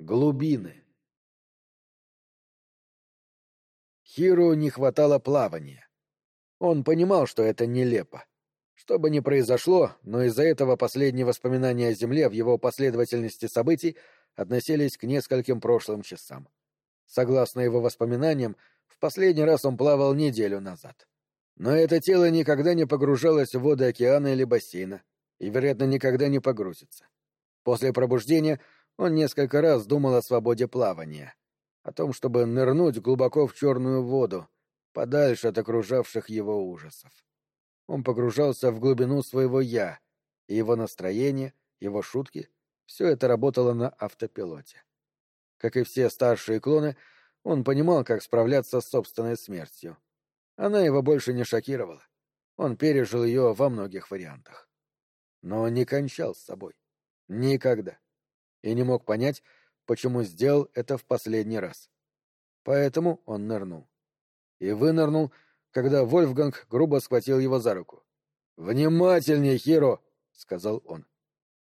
Глубины. Хиру не хватало плавания. Он понимал, что это нелепо. Что бы ни произошло, но из-за этого последние воспоминания о Земле в его последовательности событий относились к нескольким прошлым часам. Согласно его воспоминаниям, в последний раз он плавал неделю назад. Но это тело никогда не погружалось в воды океана или бассейна, и, вероятно, никогда не погрузится. После пробуждения он несколько раз думал о свободе плавания, о том, чтобы нырнуть глубоко в черную воду, подальше от окружавших его ужасов. Он погружался в глубину своего «я», и его настроение, его шутки — все это работало на автопилоте. Как и все старшие клоны, он понимал, как справляться с собственной смертью. Она его больше не шокировала. Он пережил ее во многих вариантах. Но не кончал с собой. Никогда и не мог понять, почему сделал это в последний раз. Поэтому он нырнул. И вынырнул, когда Вольфганг грубо схватил его за руку. «Внимательнее, Хиро!» — сказал он.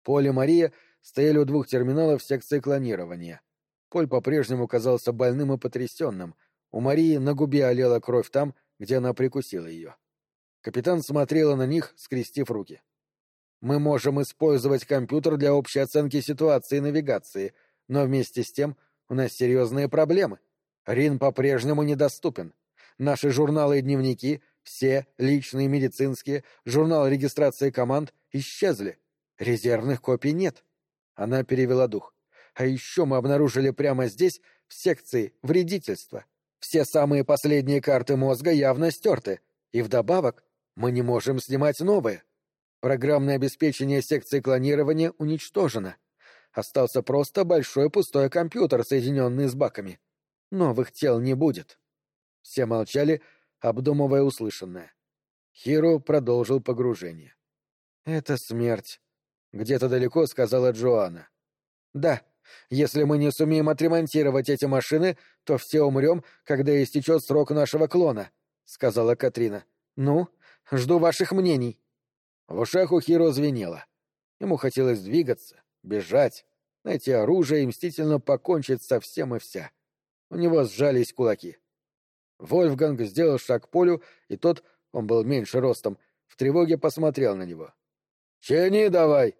Поль и Мария стояли у двух терминалов секции клонирования. Поль по-прежнему казался больным и потрясенным. У Марии на губе олела кровь там, где она прикусила ее. Капитан смотрела на них, скрестив руки. Мы можем использовать компьютер для общей оценки ситуации и навигации, но вместе с тем у нас серьезные проблемы. Рин по-прежнему недоступен. Наши журналы и дневники, все, личные, медицинские, журнал регистрации команд, исчезли. Резервных копий нет. Она перевела дух. А еще мы обнаружили прямо здесь, в секции, вредительства. Все самые последние карты мозга явно стерты. И вдобавок мы не можем снимать новые. Программное обеспечение секции клонирования уничтожено. Остался просто большой пустой компьютер, соединенный с баками. Новых тел не будет. Все молчали, обдумывая услышанное. Хиро продолжил погружение. «Это смерть», — где-то далеко сказала Джоанна. «Да, если мы не сумеем отремонтировать эти машины, то все умрем, когда истечет срок нашего клона», — сказала Катрина. «Ну, жду ваших мнений». В ушах у Хиро звенело. Ему хотелось двигаться, бежать, найти оружие и мстительно покончить со всем и вся. У него сжались кулаки. Вольфганг сделал шаг к полю, и тот, он был меньше ростом, в тревоге посмотрел на него. «Чени давай!»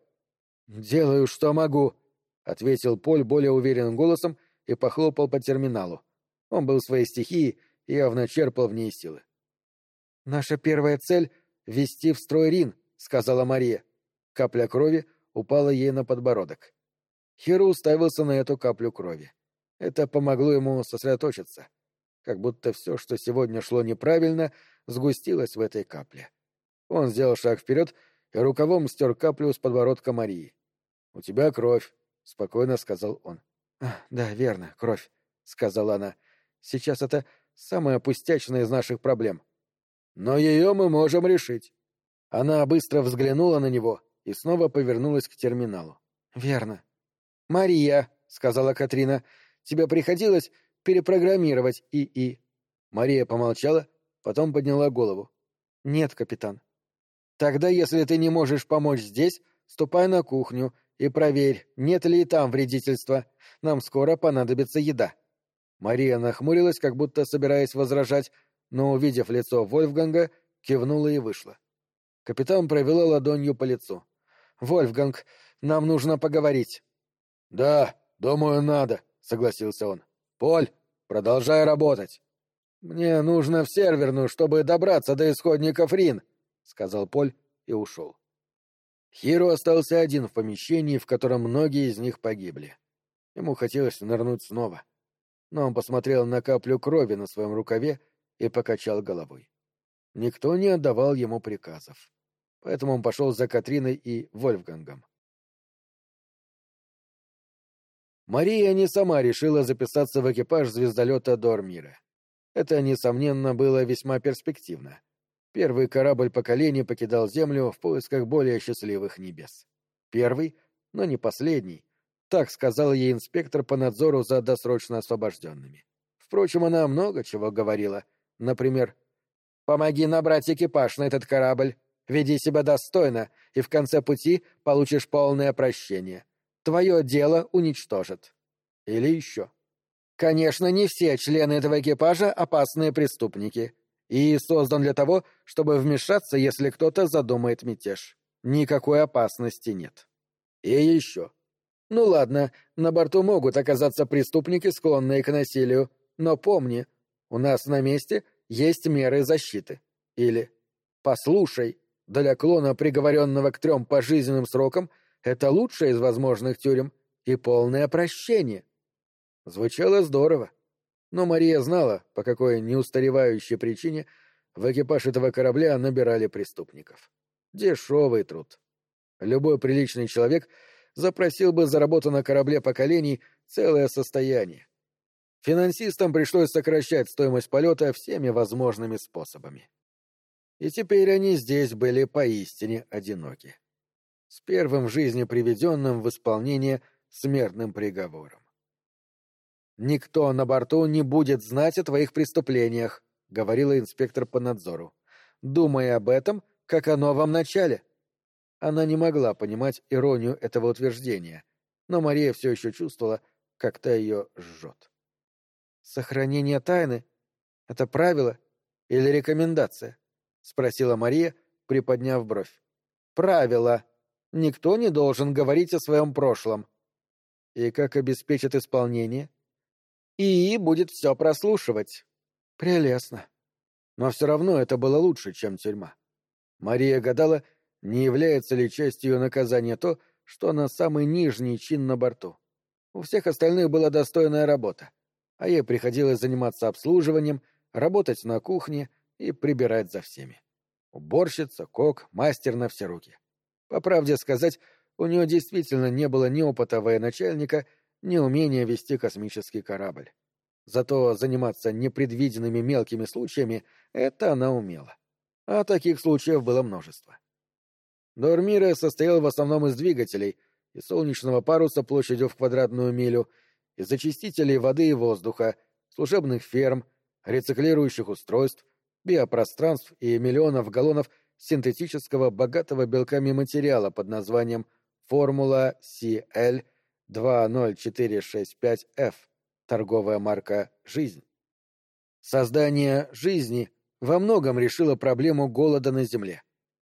«Делаю, что могу», — ответил Поль более уверенным голосом и похлопал по терминалу. Он был в своей стихии и явно черпал в ней силы. «Наша первая цель — ввести в строй Рин», сказала Мария. Капля крови упала ей на подбородок. Хиру уставился на эту каплю крови. Это помогло ему сосредоточиться. Как будто все, что сегодня шло неправильно, сгустилось в этой капле. Он сделал шаг вперед и рукавом стер каплю с подбородка Марии. — У тебя кровь, — спокойно сказал он. — Да, верно, кровь, — сказала она. — Сейчас это самая пустячная из наших проблем. — Но ее мы можем решить. Она быстро взглянула на него и снова повернулась к терминалу. «Верно». «Мария», — сказала Катрина, — «тебе приходилось перепрограммировать ИИ». Мария помолчала, потом подняла голову. «Нет, капитан». «Тогда, если ты не можешь помочь здесь, ступай на кухню и проверь, нет ли и там вредительства. Нам скоро понадобится еда». Мария нахмурилась, как будто собираясь возражать, но, увидев лицо Вольфганга, кивнула и вышла. Капитан провела ладонью по лицу. «Вольфганг, нам нужно поговорить». «Да, думаю, надо», — согласился он. «Поль, продолжай работать». «Мне нужно в серверную, чтобы добраться до исходников Рин», — сказал Поль и ушел. Хиро остался один в помещении, в котором многие из них погибли. Ему хотелось нырнуть снова. Но он посмотрел на каплю крови на своем рукаве и покачал головой. Никто не отдавал ему приказов. Поэтому он пошел за Катриной и Вольфгангом. Мария не сама решила записаться в экипаж звездолета Дормира. Это, несомненно, было весьма перспективно. Первый корабль поколений покидал Землю в поисках более счастливых небес. Первый, но не последний. Так сказал ей инспектор по надзору за досрочно освобожденными. Впрочем, она много чего говорила. Например, Помоги набрать экипаж на этот корабль. Веди себя достойно, и в конце пути получишь полное прощение. Твое дело уничтожат. Или еще. Конечно, не все члены этого экипажа опасные преступники. И создан для того, чтобы вмешаться, если кто-то задумает мятеж. Никакой опасности нет. И еще. Ну ладно, на борту могут оказаться преступники, склонные к насилию, но помни, у нас на месте есть меры защиты. Или «Послушай, для клона, приговоренного к трем пожизненным срокам, это лучшее из возможных тюрем и полное прощение». Звучало здорово. Но Мария знала, по какой неустаревающей причине в экипаж этого корабля набирали преступников. Дешевый труд. Любой приличный человек запросил бы за работу на корабле поколений целое состояние. Финансистам пришлось сокращать стоимость полета всеми возможными способами. И теперь они здесь были поистине одиноки. С первым в жизни приведенным в исполнение смертным приговором. «Никто на борту не будет знать о твоих преступлениях», — говорила инспектор по надзору. «Думай об этом, как о новом начале». Она не могла понимать иронию этого утверждения, но Мария все еще чувствовала, как то ее жжет. «Сохранение тайны — это правило или рекомендация?» — спросила Мария, приподняв бровь. «Правило. Никто не должен говорить о своем прошлом». «И как обеспечит исполнение?» ИИ будет все прослушивать. Прелестно. Но все равно это было лучше, чем тюрьма. Мария гадала, не является ли частью ее наказания то, что она самый нижний чин на борту. У всех остальных была достойная работа, а ей приходилось заниматься обслуживанием, работать на кухне и прибирать за всеми. Уборщица, кок, мастер на все руки. По правде сказать, у нее действительно не было ни опыта военачальника, неумение вести космический корабль. Зато заниматься непредвиденными мелкими случаями это она умела. А таких случаев было множество. Дормира состоял в основном из двигателей и солнечного паруса площадью в квадратную милю, из очистителей воды и воздуха, служебных ферм, рециклирующих устройств, биопространств и миллионов галлонов синтетического богатого белками материала под названием «Формула CL 20465F, торговая марка «Жизнь». Создание «Жизни» во многом решило проблему голода на Земле.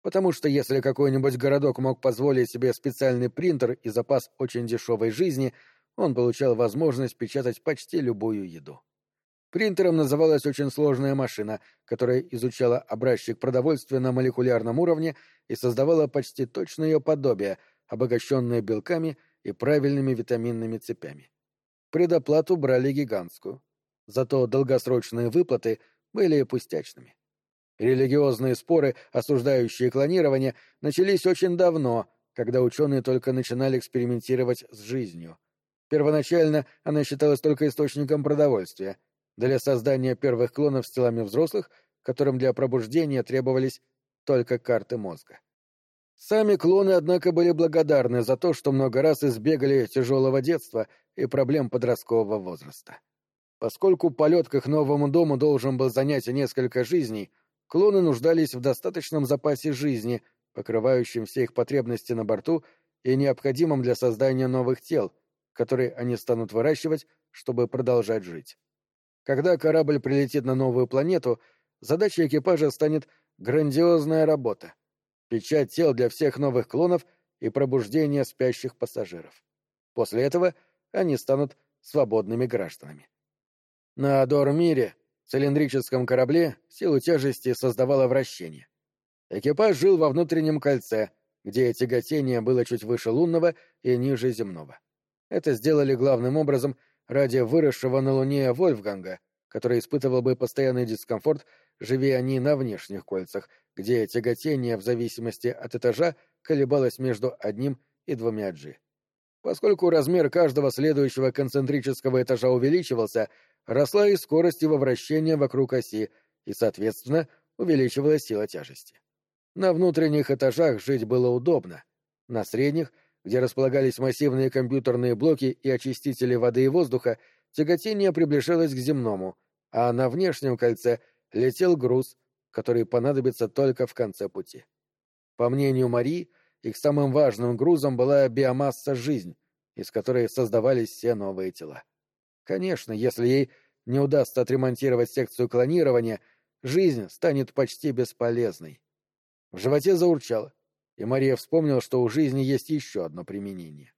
Потому что если какой-нибудь городок мог позволить себе специальный принтер и запас очень дешевой жизни, он получал возможность печатать почти любую еду. Принтером называлась очень сложная машина, которая изучала образчик продовольствия на молекулярном уровне и создавала почти точное ее подобие, обогащенное белками — и правильными витаминными цепями. Предоплату брали гигантскую. Зато долгосрочные выплаты были пустячными. Религиозные споры, осуждающие клонирование, начались очень давно, когда ученые только начинали экспериментировать с жизнью. Первоначально она считалась только источником продовольствия. Для создания первых клонов с телами взрослых, которым для пробуждения требовались только карты мозга. Сами клоны, однако, были благодарны за то, что много раз избегали тяжелого детства и проблем подросткового возраста. Поскольку полет к их новому дому должен был занять несколько жизней, клоны нуждались в достаточном запасе жизни, покрывающем все их потребности на борту и необходимом для создания новых тел, которые они станут выращивать, чтобы продолжать жить. Когда корабль прилетит на новую планету, задачей экипажа станет грандиозная работа печать тел для всех новых клонов и пробуждение спящих пассажиров. После этого они станут свободными гражданами. На Дормире, цилиндрическом корабле, силу тяжести создавало вращение. Экипаж жил во внутреннем кольце, где тяготение было чуть выше лунного и ниже земного. Это сделали главным образом ради выросшего на Луне Вольфганга, который испытывал бы постоянный дискомфорт, живя они на внешних кольцах, где тяготение в зависимости от этажа колебалось между одним и двумя G. Поскольку размер каждого следующего концентрического этажа увеличивался, росла и скорость его вращения вокруг оси, и, соответственно, увеличивалась сила тяжести. На внутренних этажах жить было удобно. На средних, где располагались массивные компьютерные блоки и очистители воды и воздуха, тяготение приближалось к земному, а на внешнем кольце летел груз, который понадобится только в конце пути. По мнению Марии, их самым важным грузом была биомасса жизнь, из которой создавались все новые тела. Конечно, если ей не удастся отремонтировать секцию клонирования, жизнь станет почти бесполезной. В животе заурчало, и Мария вспомнила, что у жизни есть еще одно применение.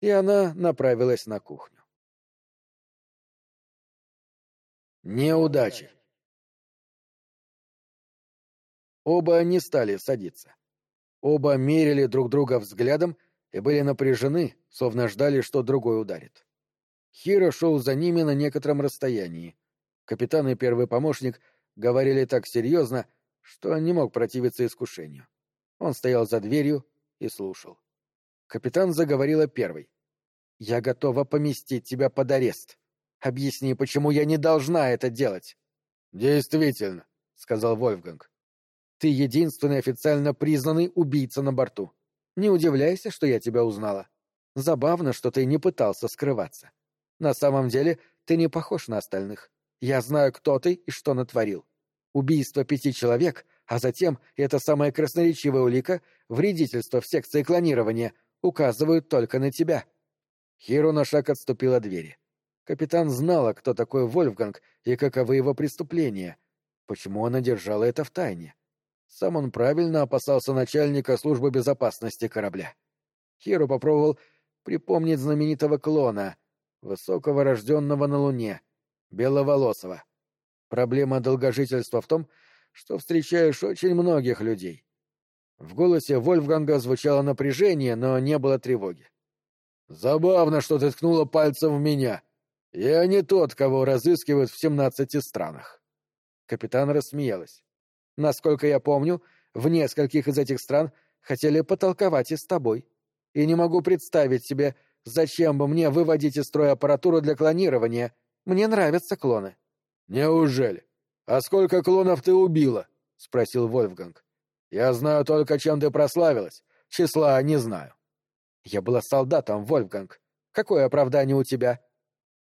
И она направилась на кухню. Неудачи. Оба не стали садиться. Оба мерили друг друга взглядом и были напряжены, словно ждали, что другой ударит. Хиро шел за ними на некотором расстоянии. Капитан и первый помощник говорили так серьезно, что не мог противиться искушению. Он стоял за дверью и слушал. Капитан заговорила первой. «Я готова поместить тебя под арест. Объясни, почему я не должна это делать?» «Действительно», — сказал Вольфганг. «Ты единственный официально признанный убийца на борту. Не удивляйся, что я тебя узнала. Забавно, что ты не пытался скрываться. На самом деле ты не похож на остальных. Я знаю, кто ты и что натворил. Убийство пяти человек, а затем, и это самая красноречивая улика, вредительство в секции клонирования, указывают только на тебя». Хиро на шаг отступил от двери. Капитан знала, кто такой Вольфганг и каковы его преступления. Почему она держала это в тайне? Сам он правильно опасался начальника службы безопасности корабля. Хиро попробовал припомнить знаменитого клона, высокого рожденного на Луне, беловолосого. Проблема долгожительства в том, что встречаешь очень многих людей. В голосе Вольфганга звучало напряжение, но не было тревоги. «Забавно, что ты ткнула пальцем в меня», я не тот, кого разыскивают в семнадцати странах. Капитан рассмеялась. Насколько я помню, в нескольких из этих стран хотели потолковать и с тобой. И не могу представить себе, зачем бы мне выводить из строя аппаратуру для клонирования. Мне нравятся клоны. Неужели? А сколько клонов ты убила? спросил Вольфганг. Я знаю только, чем ты прославилась. Числа не знаю. Я была солдатом, Вольфганг. Какое оправдание у тебя?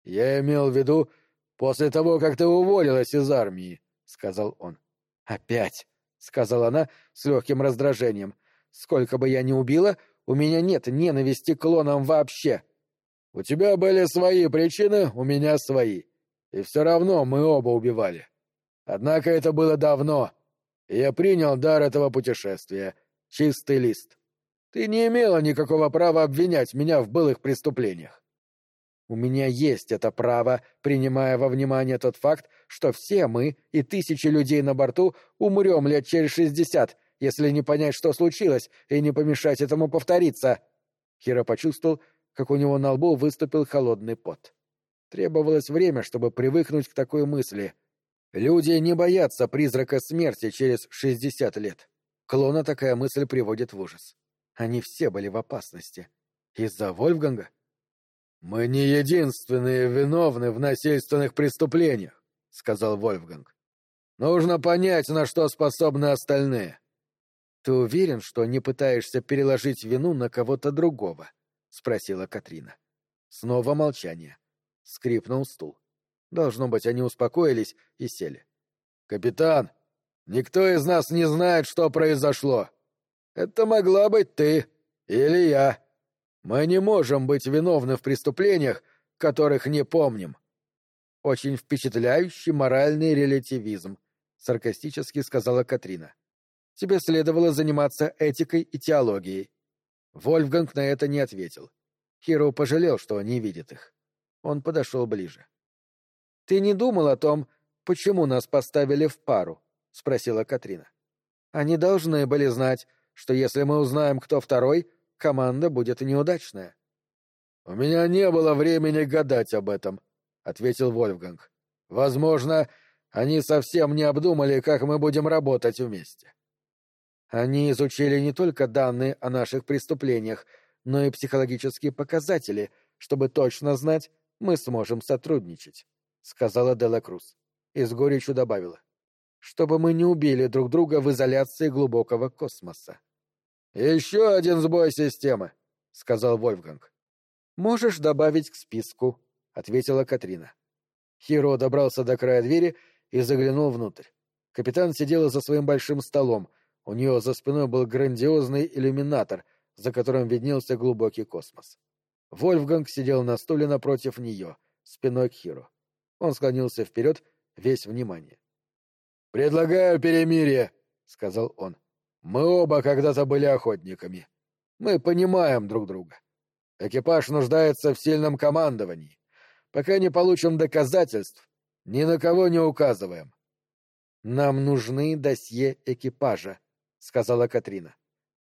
«Я имел в виду после того, как ты уволилась из армии», — сказал он. «Опять», — сказала она с легким раздражением. «Сколько бы я ни убила, у меня нет ненависти к клонам вообще». «У тебя были свои причины, у меня свои. И все равно мы оба убивали. Однако это было давно, я принял дар этого путешествия. Чистый лист. Ты не имела никакого права обвинять меня в былых преступлениях. У меня есть это право, принимая во внимание тот факт, что все мы и тысячи людей на борту умрем лет через шестьдесят, если не понять, что случилось, и не помешать этому повториться. Хиро почувствовал, как у него на лбу выступил холодный пот. Требовалось время, чтобы привыкнуть к такой мысли. Люди не боятся призрака смерти через шестьдесят лет. Клона такая мысль приводит в ужас. Они все были в опасности. Из-за Вольфганга? «Мы не единственные виновны в насильственных преступлениях», — сказал Вольфганг. «Нужно понять, на что способны остальные». «Ты уверен, что не пытаешься переложить вину на кого-то другого?» — спросила Катрина. Снова молчание. Скрипнул стул. Должно быть, они успокоились и сели. «Капитан, никто из нас не знает, что произошло. Это могла быть ты или я». Мы не можем быть виновны в преступлениях, которых не помним. Очень впечатляющий моральный релятивизм, саркастически сказала Катрина. Тебе следовало заниматься этикой и теологией. Вольфганг на это не ответил. Хиро пожалел, что не видит их. Он подошел ближе. Ты не думал о том, почему нас поставили в пару? спросила Катрина. Они должны были знать, что если мы узнаем, кто второй, команда будет неудачная. — У меня не было времени гадать об этом, — ответил Вольфганг. — Возможно, они совсем не обдумали, как мы будем работать вместе. Они изучили не только данные о наших преступлениях, но и психологические показатели, чтобы точно знать, мы сможем сотрудничать, — сказала Дела Круз. И с горечью добавила. — Чтобы мы не убили друг друга в изоляции глубокого космоса. «Еще один сбой системы», — сказал Вольфганг. «Можешь добавить к списку», — ответила Катрина. Хиро добрался до края двери и заглянул внутрь. Капитан сидела за своим большим столом. У нее за спиной был грандиозный иллюминатор, за которым виднелся глубокий космос. Вольфганг сидел на стуле напротив нее, спиной к Хиру. Он склонился вперед, весь внимание. «Предлагаю перемирие», — сказал он. «Мы оба когда-то были охотниками. Мы понимаем друг друга. Экипаж нуждается в сильном командовании. Пока не получим доказательств, ни на кого не указываем». «Нам нужны досье экипажа», — сказала Катрина.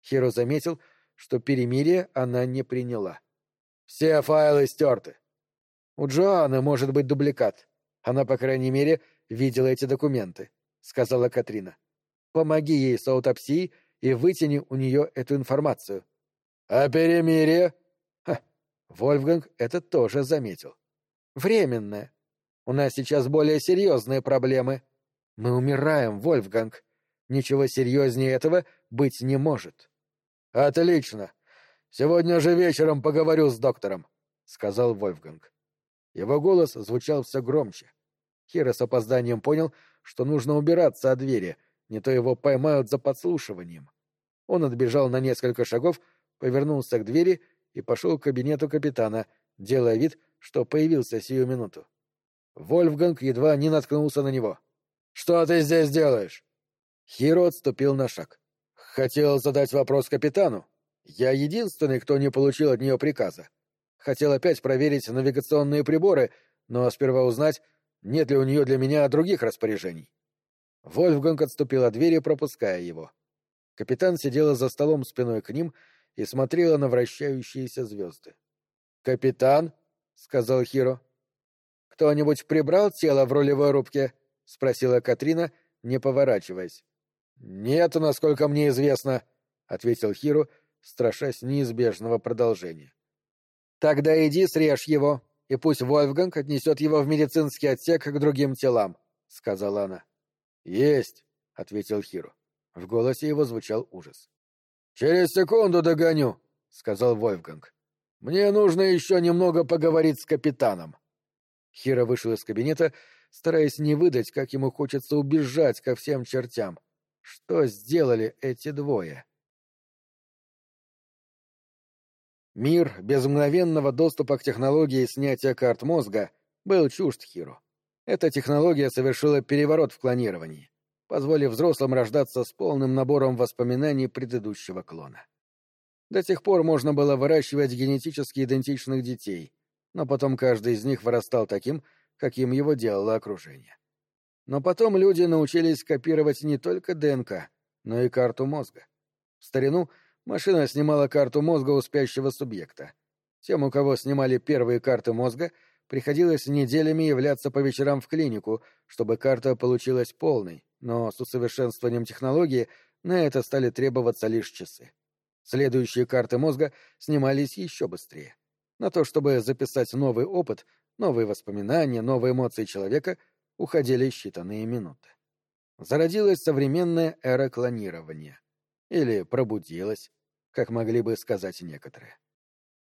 Хиро заметил, что перемирие она не приняла. «Все файлы стерты». «У Джоанны может быть дубликат. Она, по крайней мере, видела эти документы», — сказала Катрина. «Помоги ей с аутопсией и вытяни у нее эту информацию». «А перемирие?» Ха, Вольфганг это тоже заметил. «Временное. У нас сейчас более серьезные проблемы. Мы умираем, Вольфганг. Ничего серьезнее этого быть не может». «Отлично. Сегодня же вечером поговорю с доктором», — сказал Вольфганг. Его голос звучал все громче. Хиро с опозданием понял, что нужно убираться от двери, не то его поймают за подслушиванием. Он отбежал на несколько шагов, повернулся к двери и пошел к кабинету капитана, делая вид, что появился сию минуту. Вольфганг едва не наткнулся на него. «Что ты здесь делаешь?» Хиро отступил на шаг. «Хотел задать вопрос капитану. Я единственный, кто не получил от нее приказа. Хотел опять проверить навигационные приборы, но сперва узнать, нет ли у нее для меня других распоряжений. Вольфганг отступил от двери, пропуская его. Капитан сидела за столом спиной к ним и смотрела на вращающиеся звезды. «Капитан?» — сказал Хиро. «Кто-нибудь прибрал тело в рулевой рубке?» — спросила Катрина, не поворачиваясь. «Нет, насколько мне известно», — ответил Хиро, страшась неизбежного продолжения. «Тогда иди срежь его», и пусть Вольфганг отнесет его в медицинский отсек к другим телам», — сказала она. «Есть», — ответил Хиро. В голосе его звучал ужас. «Через секунду догоню», — сказал Вольфганг. «Мне нужно еще немного поговорить с капитаном». Хиро вышел из кабинета, стараясь не выдать, как ему хочется убежать ко всем чертям. Что сделали эти двое? Мир без мгновенного доступа к технологии снятия карт мозга был чужд Хиру. Эта технология совершила переворот в клонировании, позволив взрослым рождаться с полным набором воспоминаний предыдущего клона. До тех пор можно было выращивать генетически идентичных детей, но потом каждый из них вырастал таким, каким его делало окружение. Но потом люди научились копировать не только ДНК, но и карту мозга. В старину — Машина снимала карту мозга у спящего субъекта. Тем, у кого снимали первые карты мозга, приходилось неделями являться по вечерам в клинику, чтобы карта получилась полной, но с усовершенствованием технологии на это стали требоваться лишь часы. Следующие карты мозга снимались еще быстрее. На то, чтобы записать новый опыт, новые воспоминания, новые эмоции человека, уходили считанные минуты. Зародилась современная эра клонирования. Или пробудилась, как могли бы сказать некоторые.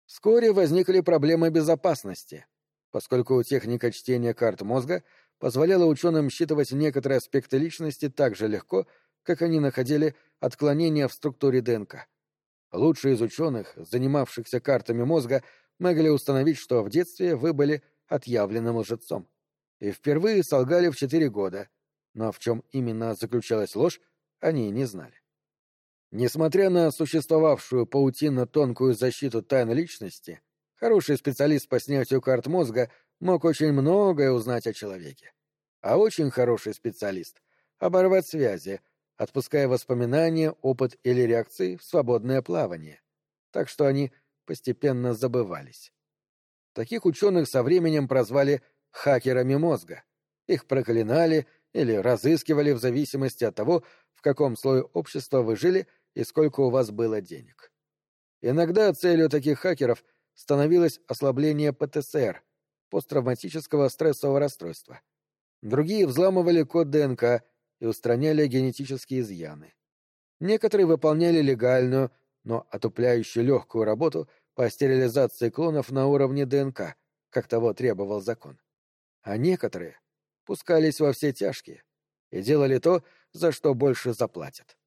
Вскоре возникли проблемы безопасности, поскольку техника чтения карт мозга позволяла ученым считывать некоторые аспекты личности так же легко, как они находили отклонения в структуре ДНК. Лучшие из ученых, занимавшихся картами мозга, могли установить, что в детстве вы были отъявленным лжецом. И впервые солгали в четыре года, но в чем именно заключалась ложь, они не знали. Несмотря на существовавшую паутинно-тонкую защиту тайны личности, хороший специалист по снятию карт мозга мог очень многое узнать о человеке. А очень хороший специалист — оборвать связи, отпуская воспоминания, опыт или реакции в свободное плавание. Так что они постепенно забывались. Таких ученых со временем прозвали «хакерами мозга». Их проклинали или разыскивали в зависимости от того, в каком слое общества вы жили — и сколько у вас было денег. Иногда целью таких хакеров становилось ослабление ПТСР, посттравматического стрессового расстройства. Другие взламывали код ДНК и устраняли генетические изъяны. Некоторые выполняли легальную, но отупляющую легкую работу по стерилизации клонов на уровне ДНК, как того требовал закон. А некоторые пускались во все тяжкие и делали то, за что больше заплатят.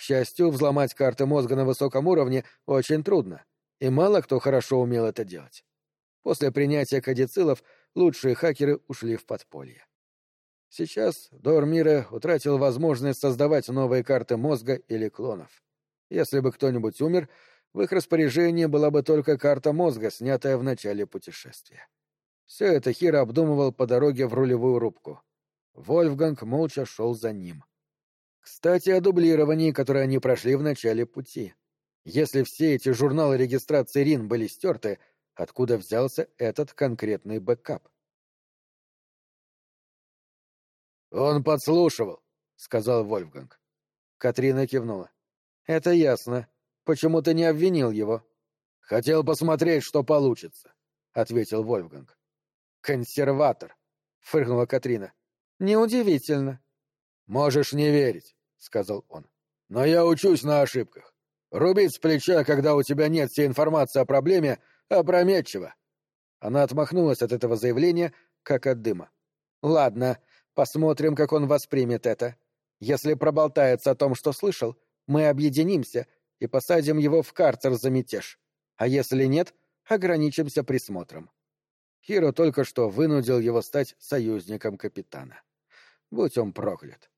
К счастью, взломать карты мозга на высоком уровне очень трудно. и мало кто хорошо умел это делать. После принятия кадицилов лучшие хакеры ушли в подполье. Сейчас Дормира утратил возможность создавать новые карты мозга или клонов. Если бы кто-нибудь умер, в их распоряжении была бы только карта мозга, снятая в начале путешествия. Все это Хиро обдумывал по дороге в рулевую рубку. Вольфганг молча шел за ним. Кстати, о дублировании, которое они прошли в начале пути. Если все эти журналы регистрации РИН были стерты, откуда взялся этот конкретный бэкап? «Он подслушивал», — сказал Вольфганг. Катрина кивнула. «Это ясно. Почему ты не обвинил его?» «Хотел посмотреть, что получится», — ответил Вольфганг. «Консерватор», — фыркнула Катрина. «Неудивительно». «Можешь не верить», — сказал он. «Но я учусь на ошибках. Рубить с плеча, когда у тебя нет всей информации о проблеме, опрометчиво». Она отмахнулась от этого заявления, как от дыма. «Ладно, посмотрим, как он воспримет это. Если проболтается о том, что слышал, мы объединимся и посадим его в карцер за мятеж. А если нет, ограничимся присмотром. Хиро только что вынудил его стать союзником капитана. Будь он проклят.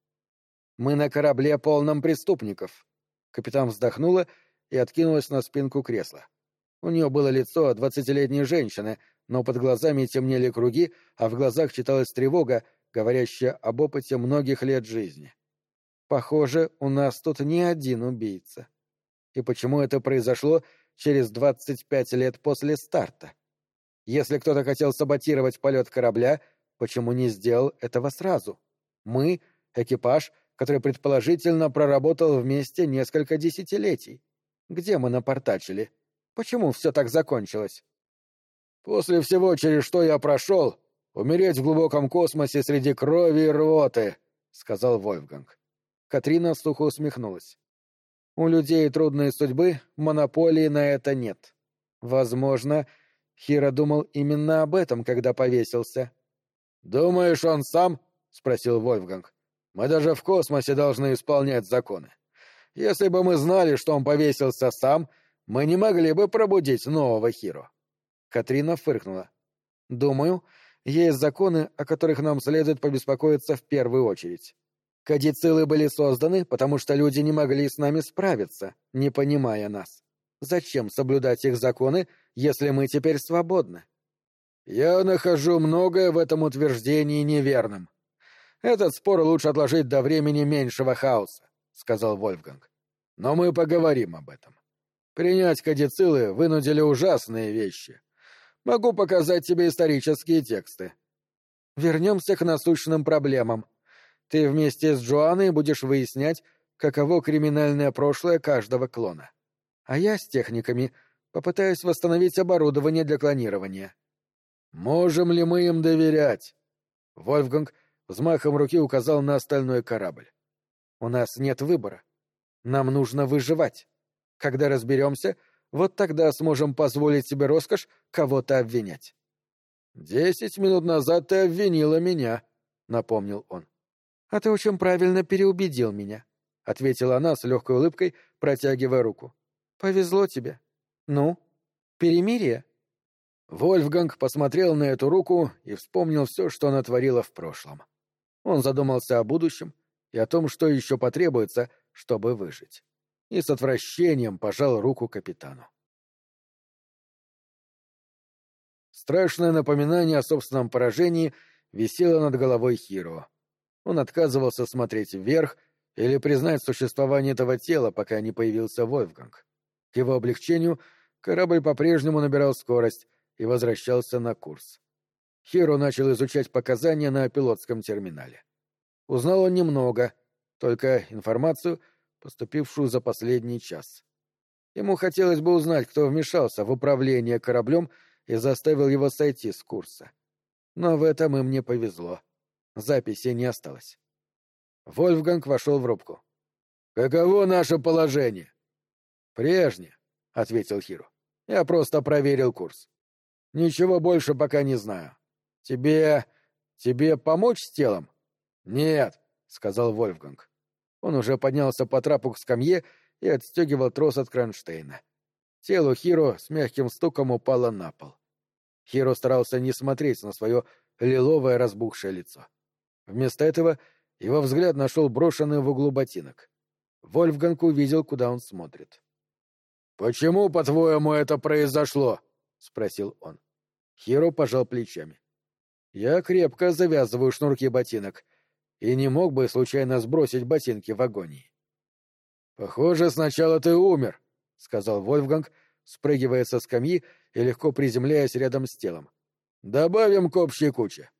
«Мы на корабле полном преступников». Капитан вздохнула и откинулась на спинку кресла. У нее было лицо двадцатилетней женщины, но под глазами темнели круги, а в глазах читалась тревога, говорящая об опыте многих лет жизни. Похоже, у нас тут не один убийца. И почему это произошло через 25 лет после старта? Если кто-то хотел саботировать полет корабля, почему не сделал этого сразу? Мы — экипаж, который предположительно проработал вместе несколько десятилетий. Где мы напортачили? Почему все так закончилось? После всего, через что я прошел, умереть в глубоком космосе среди крови и рвоты, — сказал Вольфганг. Катрина сухо усмехнулась. У людей трудной судьбы монополии на это нет. Возможно, Хира думал именно об этом, когда повесился. «Думаешь, он сам?» — спросил Вольфганг. «Мы даже в космосе должны исполнять законы. Если бы мы знали, что он повесился сам, мы не могли бы пробудить нового Хиро». Катрина фыркнула. «Думаю, есть законы, о которых нам следует побеспокоиться в первую очередь. Кадицилы были созданы, потому что люди не могли с нами справиться, не понимая нас. Зачем соблюдать их законы, если мы теперь свободны? Я нахожу многое в этом утверждении неверным. Этот спор лучше отложить до времени меньшего хаоса, сказал Вольфганг. Но мы поговорим об этом. Принять кадицилы вынудили ужасные вещи. Могу показать тебе исторические тексты. Вернемся к насущным проблемам, ты вместе с Джоанной будешь выяснять, каково криминальное прошлое каждого клона. А я с техниками попытаюсь восстановить оборудование для клонирования. Можем ли мы им доверять? Вольфганг взмахом руки указал на остальной корабль. У нас нет выбора. Нам нужно выживать. Когда разберемся, вот тогда сможем позволить себе роскошь кого-то обвинять. «Десять минут назад ты обвинила меня», — напомнил он. «А ты очень правильно переубедил меня», — ответила она с легкой улыбкой, протягивая руку. «Повезло тебе. Ну, перемирие?» Вольфганг посмотрел на эту руку и вспомнил все, что она творила в прошлом. Он задумался о будущем и о том, что еще потребуется, чтобы выжить. И с отвращением пожал руку капитану. Страшное напоминание о собственном поражении висело над головой Хиро. Он отказывался смотреть вверх или признать существование этого тела, пока не появился Вольфганг. К его облегчению корабль по-прежнему набирал скорость и возвращался на курс. Хиро начал изучать показания на пилотском терминале. Узнал он немного, только информацию, поступившую за последний час. Ему хотелось бы узнать, кто вмешался в управление кораблем и заставил его сойти с курса. Но в этом им не повезло. Записи не осталось. Вольфганг вошел в рубку. «Каково наше положение?» «Прежнее», — ответил Хиро. «Я просто проверил курс. Ничего больше пока не знаю. Тебе... тебе помочь с телом?» «Нет», — сказал Вольфганг. Он уже поднялся по трапу к скамье и отстегивал трос от кронштейна. Тело Хиро с мягким стуком упало на пол. Хиро старался не смотреть на свое лиловое разбухшее лицо. Вместо этого его взгляд нашел брошенный в углу ботинок. Вольфганг увидел, куда он смотрит. «Почему, по-твоему, это произошло?» — спросил он. Хиро пожал плечами. «Я крепко завязываю шнурки ботинок и не мог бы случайно сбросить ботинки в агонии». «Похоже, сначала ты умер», — сказал Вольфганг, спрыгивая со скамьи и легко приземляясь рядом с телом. «Добавим к общей куче».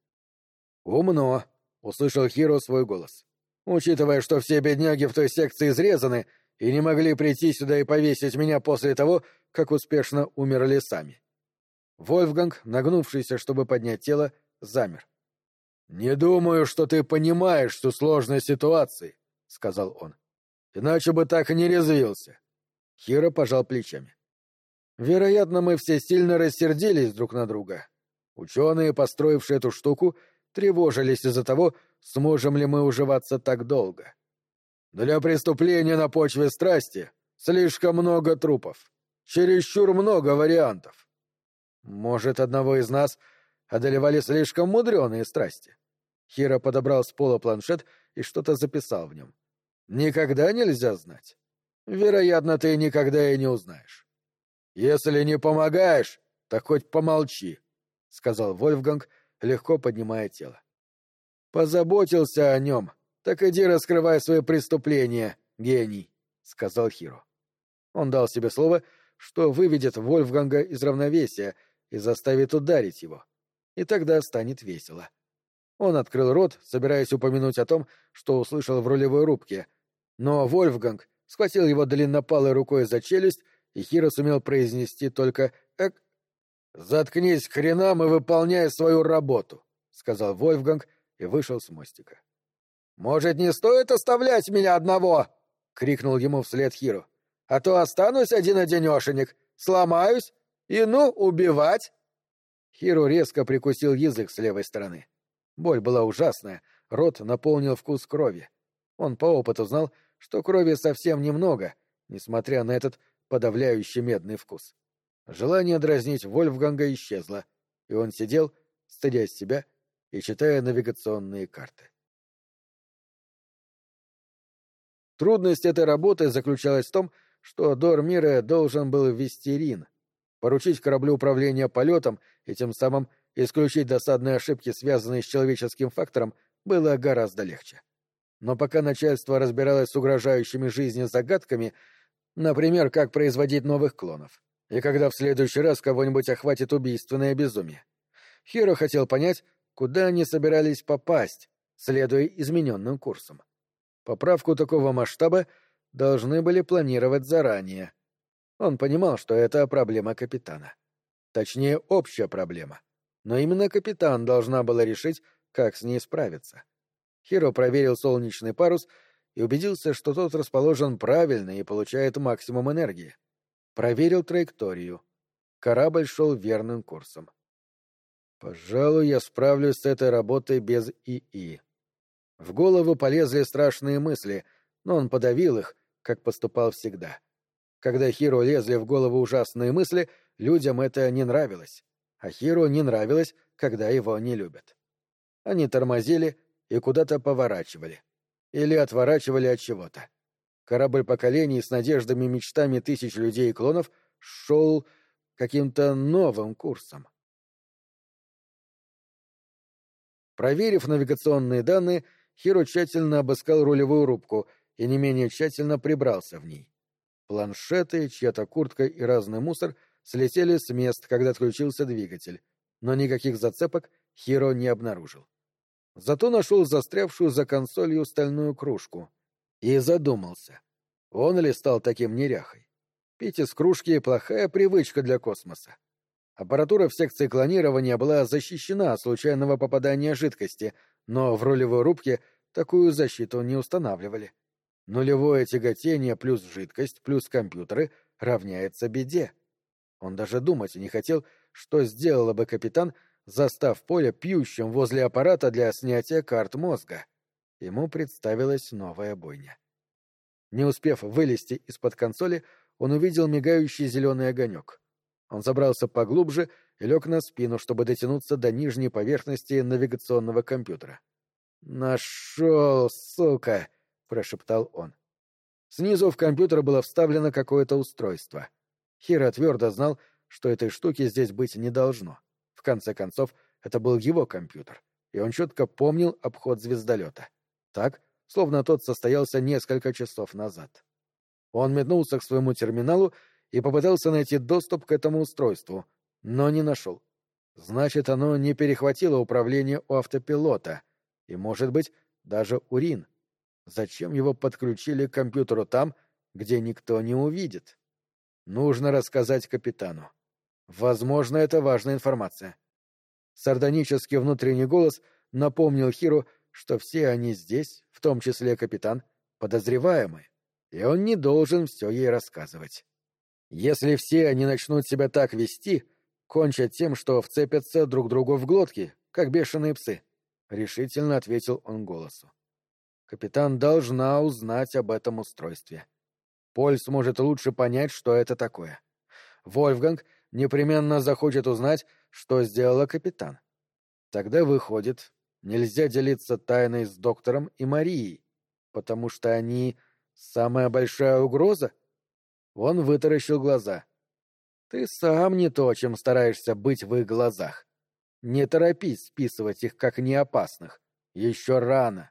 «Умно», — услышал Хиро свой голос. «Учитывая, что все бедняги в той секции изрезаны и не могли прийти сюда и повесить меня после того, как успешно умерли сами». Вольфганг, нагнувшийся, чтобы поднять тело, замер. «Не думаю, что ты понимаешь всю сложность ситуации», — сказал он. «Иначе бы так и не резвился». Хиро пожал плечами. «Вероятно, мы все сильно рассердились друг на друга. Ученые, построившие эту штуку, — тревожились из-за того, сможем ли мы уживаться так долго. Для преступления на почве страсти слишком много трупов, чересчур много вариантов. Может, одного из нас одолевали слишком мудреные страсти? Хиро подобрал с пола планшет и что-то записал в нем. Никогда нельзя знать. Вероятно, ты никогда и не узнаешь. Если не помогаешь, так хоть помолчи, — сказал Вольфганг, — легко поднимая тело. «Позаботился о нем. Так иди раскрывай свои преступления, гений», — сказал Хиро. Он дал себе слово, что выведет Вольфганга из равновесия и заставит ударить его. И тогда станет весело. Он открыл рот, собираясь упомянуть о том, что услышал в рулевой рубке, но Вольфганг схватил его длиннопалой рукой за челюсть, и Хиро сумел произнести только «эк» «Заткнись хренам и выполняй свою работу», — сказал Вольфганг и вышел с мостика. «Может, не стоит оставлять меня одного?» — крикнул ему вслед Хиро. «А то останусь один-одинешенек, сломаюсь и, ну, убивать!» Хиро резко прикусил язык с левой стороны. Боль была ужасная, рот наполнил вкус крови. Он по опыту знал, что крови совсем немного, несмотря на этот подавляющий медный вкус. Желание дразнить Вольфганга исчезло, и он сидел, стыдясь себя и читая навигационные карты. Трудность этой работы заключалась в том, что Дормире должен был ввести Рин, поручить кораблю управление полетом и тем самым исключить досадные ошибки, связанные с человеческим фактором, было гораздо легче. Но пока начальство разбиралось с угрожающими жизни загадками, например, как производить новых клонов, и когда в следующий раз кого-нибудь охватит убийственное безумие. Хиро хотел понять, куда они собирались попасть, следуя измененным курсом. Поправку такого масштаба должны были планировать заранее. Он понимал, что это проблема капитана. Точнее, общая проблема. Но именно капитан должна была решить, как с ней справиться. Хиро проверил солнечный парус и убедился, что тот расположен правильно и получает максимум энергии. Проверил траекторию. Корабль шел верным курсом. Пожалуй, я справлюсь с этой работой без ИИ. В голову полезли страшные мысли, но он подавил их, как поступал всегда. Когда Хиро лезли в голову ужасные мысли, людям это не нравилось, а Хиро не нравилось, когда его не любят. Они тормозили и куда-то поворачивали. Или отворачивали от чего-то. Корабль поколений с надеждами и мечтами тысяч людей и клонов шел каким-то новым курсом. Проверив навигационные данные, Хиро тщательно обыскал рулевую рубку и не менее тщательно прибрался в ней. Планшеты, чья-то куртка и разный мусор слетели с мест, когда отключился двигатель, но никаких зацепок Хиро не обнаружил. Зато нашел застрявшую за консолью стальную кружку — и задумался. Он ли стал таким неряхой? Пить из кружки — плохая привычка для космоса. Аппаратура в секции клонирования была защищена от случайного попадания жидкости, но в рулевой рубке такую защиту не устанавливали. Нулевое тяготение плюс жидкость плюс компьютеры равняется беде. Он даже думать не хотел, что сделал бы капитан, застав поле пьющим возле аппарата для снятия карт мозга ему представилась новая бойня. Не успев вылезти из-под консоли, он увидел мигающий зеленый огонек. Он забрался поглубже и лег на спину, чтобы дотянуться до нижней поверхности навигационного компьютера. «Нашел, сука!» — прошептал он. Снизу в компьютер было вставлено какое-то устройство. Хира твердо знал, что этой штуки здесь быть не должно. В конце концов, это был его компьютер, и он четко помнил обход звездолета. Так, словно тот состоялся несколько часов назад. Он метнулся к своему терминалу и попытался найти доступ к этому устройству, но не нашел. Значит, оно не перехватило управление у автопилота, и, может быть, даже урин. Зачем его подключили к компьютеру там, где никто не увидит? Нужно рассказать капитану. Возможно, это важная информация. Сардонический внутренний голос напомнил Хиру, что все они здесь, в том числе капитан, подозреваемы, и он не должен все ей рассказывать. Если все они начнут себя так вести, кончат тем, что вцепятся друг другу в глотки, как бешеные псы, — решительно ответил он голосу. Капитан должна узнать об этом устройстве. Поль сможет лучше понять, что это такое. Вольфганг непременно захочет узнать, что сделала капитан. Тогда выходит, нельзя делиться тайной с доктором и Марией, потому что они самая большая угроза? Он вытаращил глаза. Ты сам не то, чем стараешься быть в их глазах. Не торопись списывать их как неопасных. Еще рано.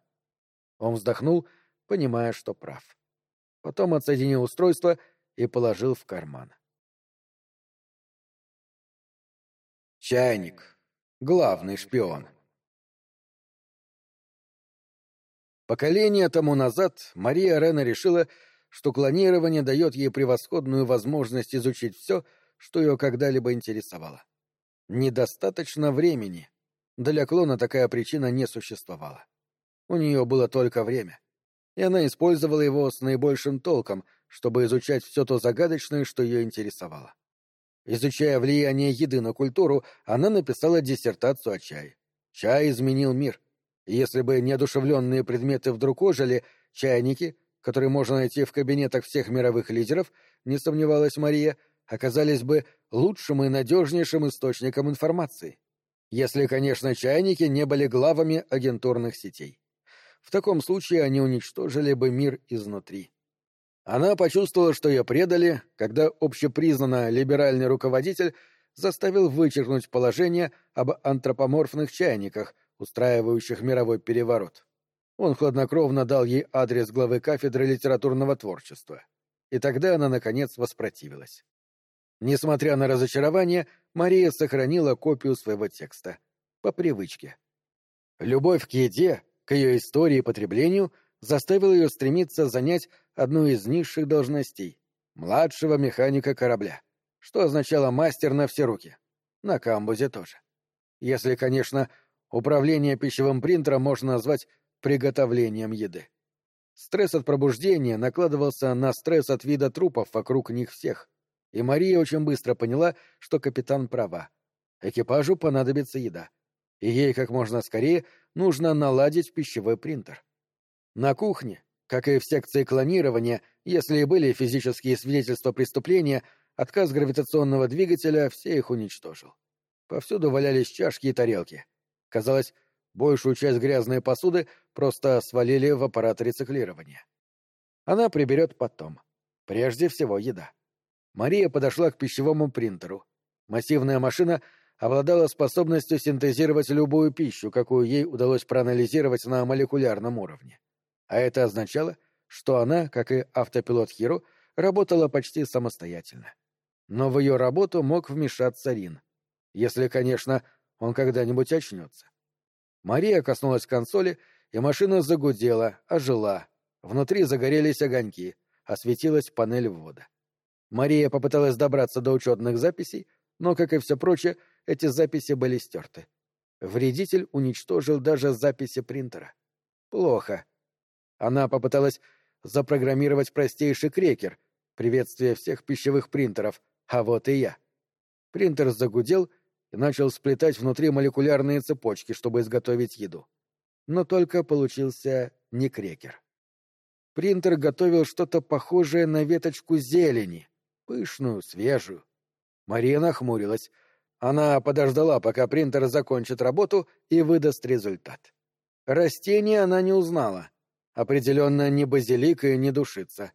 Он вздохнул, понимая, что прав. Потом отсоединил устройство и положил в карман. Чайник. Главный шпион. Поколение тому назад Мария Рена решила, что клонирование дает ей превосходную возможность изучить все, что ее когда-либо интересовало. Недостаточно времени. Для клона такая причина не существовала. У нее было только время. И она использовала его с наибольшим толком, чтобы изучать все то загадочное, что ее интересовало. Изучая влияние еды на культуру, она написала диссертацию о чае. Чай изменил мир. Если бы неодушевленные предметы вдруг ожили, чайники, которые можно найти в кабинетах всех мировых лидеров, не сомневалась Мария, оказались бы лучшим и надежнейшим источником информации. Если, конечно, чайники не были главами агентурных сетей. В таком случае они уничтожили бы мир изнутри. Она почувствовала, что ее предали, когда общепризнанно либеральный руководитель заставил вычеркнуть положение об антропоморфных чайниках, устраивающих мировой переворот. Он хладнокровно дал ей адрес главы кафедры литературного творчества. И тогда она, наконец, воспротивилась. Несмотря на разочарование, Мария сохранила копию своего текста. По привычке. Любовь к еде, ее истории и потреблению заставила ее стремиться занять одну из низших должностей — младшего механика корабля, что означало мастер на все руки. На камбузе тоже. Если, конечно, управление пищевым принтером можно назвать приготовлением еды. Стресс от пробуждения накладывался на стресс от вида трупов вокруг них всех, и Мария очень быстро поняла, что капитан права. Экипажу понадобится еда, и ей как можно скорее нужно наладить пищевой принтер. На кухне, как и в секции клонирования, если и были физические свидетельства преступления, отказ гравитационного двигателя все их уничтожил. Повсюду валялись чашки и тарелки. Казалось, большую часть грязной посуды просто свалили в аппарат рециклирования. Она приберет потом. Прежде всего еда. Мария подошла к пищевому принтеру. Массивная машина обладала способностью синтезировать любую пищу, какую ей удалось проанализировать на молекулярном уровне. А это означало, что она, как и автопилот Хиро, работала почти самостоятельно. Но в ее работу мог вмешаться Рин. Если, конечно, он когда-нибудь очнется. Мария коснулась консоли, и машина загудела, ожила. Внутри загорелись огоньки, осветилась панель ввода. Мария попыталась добраться до учетных записей, но, как и все прочее, эти записи были стерты. Вредитель уничтожил даже записи принтера. Плохо. Она попыталась запрограммировать простейший крекер, приветствие всех пищевых принтеров, а вот и я. Принтер загудел и начал сплетать внутри молекулярные цепочки, чтобы изготовить еду. Но только получился не крекер. Принтер готовил что-то похожее на веточку зелени, Пышную, свежую. Мария нахмурилась. Она подождала, пока принтер закончит работу и выдаст результат. Растение она не узнала. Определенно не базилик и не душица.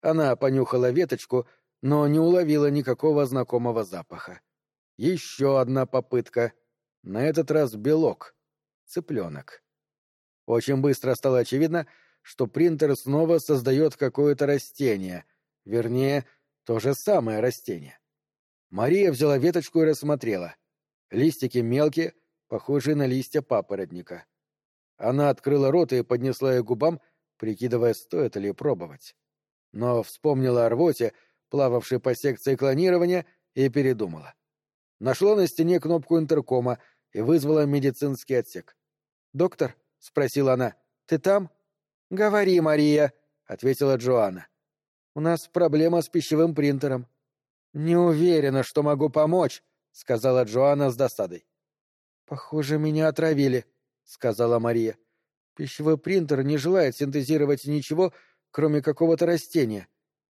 Она понюхала веточку, но не уловила никакого знакомого запаха. Еще одна попытка. На этот раз белок. Цыпленок. Очень быстро стало очевидно, что принтер снова создает какое-то растение, вернее, то же самое растение. Мария взяла веточку и рассмотрела. Листики мелкие, похожие на листья папоротника. Она открыла рот и поднесла к губам, прикидывая, стоит ли пробовать. Но вспомнила о рвоте, плававшей по секции клонирования, и передумала. Нашла на стене кнопку интеркома и вызвала медицинский отсек. «Доктор?» — спросила она. «Ты там?» «Говори, Мария», — ответила Джоанна. «У нас проблема с пищевым принтером». «Не уверена, что могу помочь», — сказала Джоанна с досадой. «Похоже, меня отравили», — сказала Мария. «Пищевой принтер не желает синтезировать ничего, кроме какого-то растения.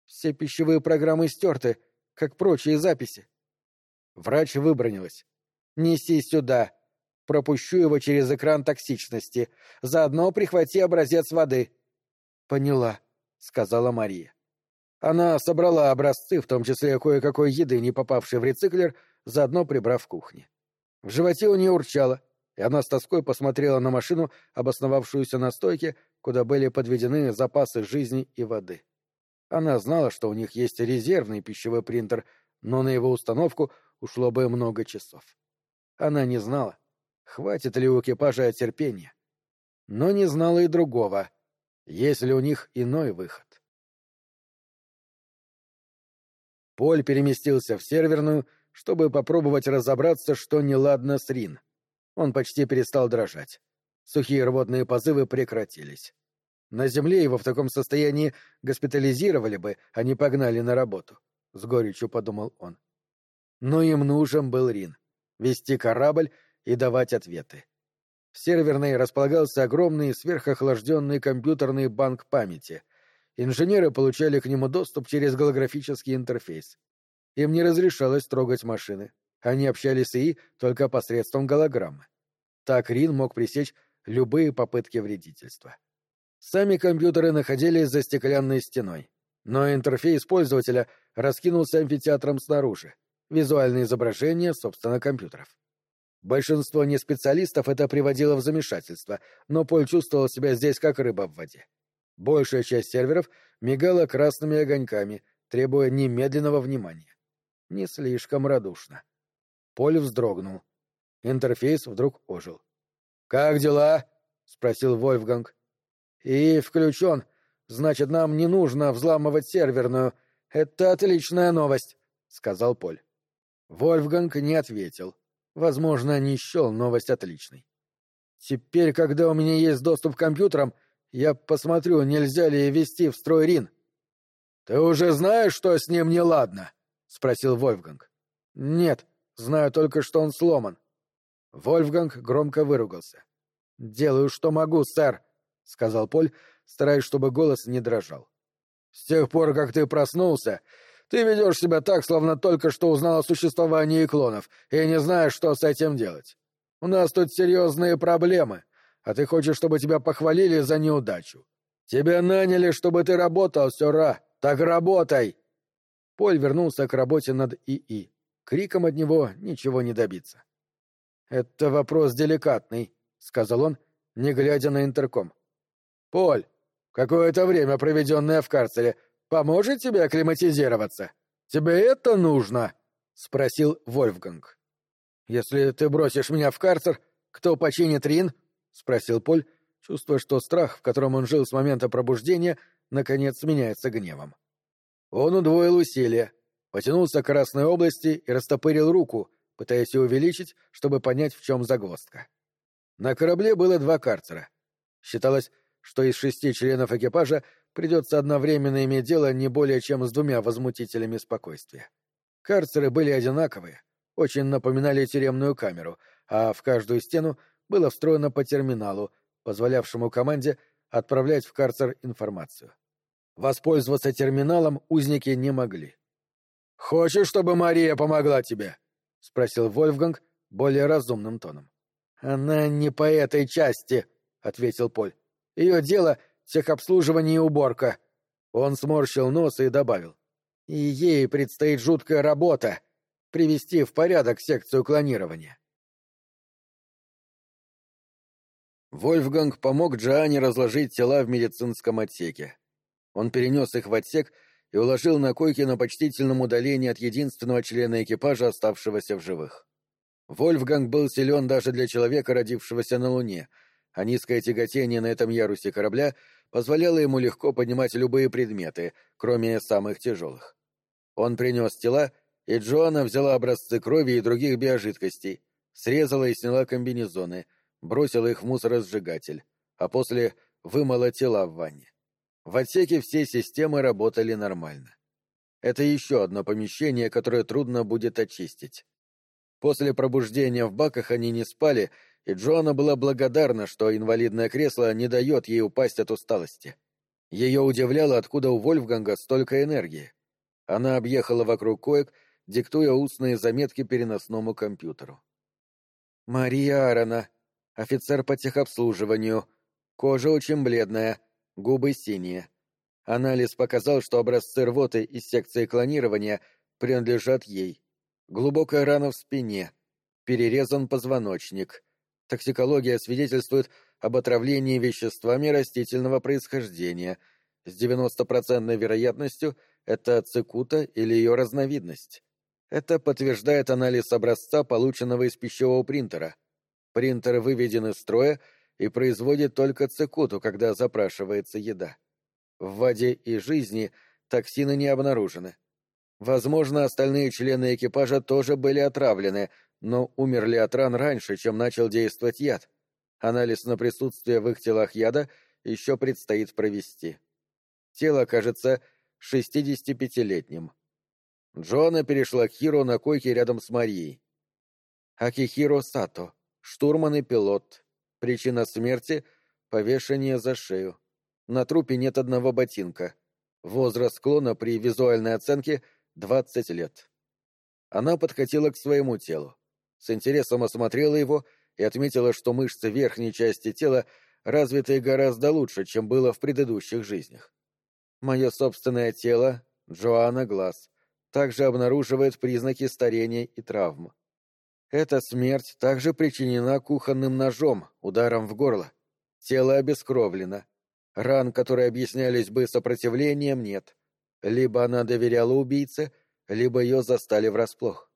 Все пищевые программы стерты, как прочие записи». Врач выбронилась. «Неси сюда. Пропущу его через экран токсичности. Заодно прихвати образец воды». «Поняла», — сказала Мария. Она собрала образцы, в том числе кое-какой еды, не попавшей в рециклер, заодно прибрав в кухне. В животе у нее урчало, и она с тоской посмотрела на машину, обосновавшуюся на стойке, куда были подведены запасы жизни и воды. Она знала, что у них есть резервный пищевой принтер, но на его установку ушло бы много часов. Она не знала, хватит ли у экипажа терпения. Но не знала и другого, есть ли у них иной выход. Поль переместился в серверную, чтобы попробовать разобраться, что неладно с Рин. Он почти перестал дрожать. Сухие рвотные позывы прекратились. На земле его в таком состоянии госпитализировали бы, а не погнали на работу. С горечью подумал он. Но им нужен был Рин. Вести корабль и давать ответы. В серверной располагался огромный сверхохлажденный компьютерный банк памяти. Инженеры получали к нему доступ через голографический интерфейс. Им не разрешалось трогать машины. Они общались с ИИ только посредством голограммы. Так Рин мог пресечь любые попытки вредительства. Сами компьютеры находились за стеклянной стеной, но интерфейс пользователя раскинулся амфитеатром снаружи, визуальное изображение, собственно, компьютеров. Большинство неспециалистов это приводило в замешательство, но Поль чувствовал себя здесь как рыба в воде. Большая часть серверов мигала красными огоньками, требуя немедленного внимания. Не слишком радушно. Поль вздрогнул. Интерфейс вдруг ожил. «Как дела?» — спросил Вольфганг. «И включен. Значит, нам не нужно взламывать серверную. Это отличная новость», — сказал Поль. Вольфганг не ответил. Возможно, не счел новость отличной. «Теперь, когда у меня есть доступ к компьютерам, я посмотрю, нельзя ли ввести в строй Рин». «Ты уже знаешь, что с ним неладно?» — спросил Вольфганг. «Нет, знаю только, что он сломан». Вольфганг громко выругался. «Делаю, что могу, сэр», — сказал Поль, стараясь, чтобы голос не дрожал. «С тех пор, как ты проснулся, ты ведешь себя так, словно только что узнал о существовании клонов, и не знаешь, что с этим делать. У нас тут серьезные проблемы, а ты хочешь, чтобы тебя похвалили за неудачу. Тебя наняли, чтобы ты работал, сёра. Так работай!» Поль вернулся к работе над ИИ. Криком от него ничего не добиться. «Это вопрос деликатный», — сказал он, не глядя на интерком. «Поль, какое-то время, проведенное в карцере, поможет тебе акклиматизироваться? Тебе это нужно?» — спросил Вольфганг. «Если ты бросишь меня в карцер, кто починит Рин?» — спросил Поль, чувствуя, что страх, в котором он жил с момента пробуждения, наконец сменяется гневом. Он удвоил усилия, потянулся к Красной области и растопырил руку, пытаясь ее увеличить, чтобы понять, в чем загвоздка. На корабле было два карцера. Считалось, что из шести членов экипажа придется одновременно иметь дело не более чем с двумя возмутителями спокойствия. Карцеры были одинаковые, очень напоминали тюремную камеру, а в каждую стену было встроено по терминалу, позволявшему команде отправлять в карцер информацию. Воспользоваться терминалом узники не могли. «Хочешь, чтобы Мария помогла тебе?» — спросил Вольфганг более разумным тоном. «Она не по этой части», — ответил Поль. «Ее дело — техобслуживание и уборка». Он сморщил нос и добавил. «И ей предстоит жуткая работа — привести в порядок секцию клонирования». Вольфганг помог Джоанне разложить тела в медицинском отсеке. Он перенес их в отсек и уложил на койке на почтительном удалении от единственного члена экипажа, оставшегося в живых. Вольфганг был силен даже для человека, родившегося на Луне, а низкое тяготение на этом ярусе корабля позволяло ему легко поднимать любые предметы, кроме самых тяжелых. Он принес тела, и Джоанна взяла образцы крови и других биожидкостей, срезала и сняла комбинезоны — бросила их в мусоросжигатель, а после вымыла тела в ванне. В отсеке все системы работали нормально. Это еще одно помещение, которое трудно будет очистить. После пробуждения в баках они не спали, и Джоанна была благодарна, что инвалидное кресло не дает ей упасть от усталости. Ее удивляло, откуда у Вольфганга столько энергии. Она объехала вокруг коек, диктуя устные заметки переносному компьютеру. «Мария Аарона», офицер по техобслуживанию, кожа очень бледная, губы синие. Анализ показал, что образцы рвоты из секции клонирования принадлежат ей. Глубокая рана в спине, перерезан позвоночник. Токсикология свидетельствует об отравлении веществами растительного происхождения. С 90% вероятностью это цикута или ее разновидность. Это подтверждает анализ образца, полученного из пищевого принтера. Принтер выведен из строя и производит только цикуту, когда запрашивается еда. В воде и жизни токсины не обнаружены. Возможно, остальные члены экипажа тоже были отравлены, но умерли от ран раньше, чем начал действовать яд. Анализ на присутствие в их телах яда еще предстоит провести. Тело кажется 65-летним. Джоанна перешла к Хиро на койке рядом с Марией. Акихиро Сато, Штурман и пилот. Причина смерти — повешение за шею. На трупе нет одного ботинка. Возраст склона при визуальной оценке — 20 лет. Она подкатила к своему телу. С интересом осмотрела его и отметила, что мышцы верхней части тела развиты гораздо лучше, чем было в предыдущих жизнях. Мое собственное тело, Джоанна Глаз, также обнаруживает признаки старения и травм. Эта смерть также причинена кухонным ножом, ударом в горло. Тело обескровлено. Ран, которые объяснялись бы сопротивлением, нет. Либо она доверяла убийце, либо ее застали врасплох.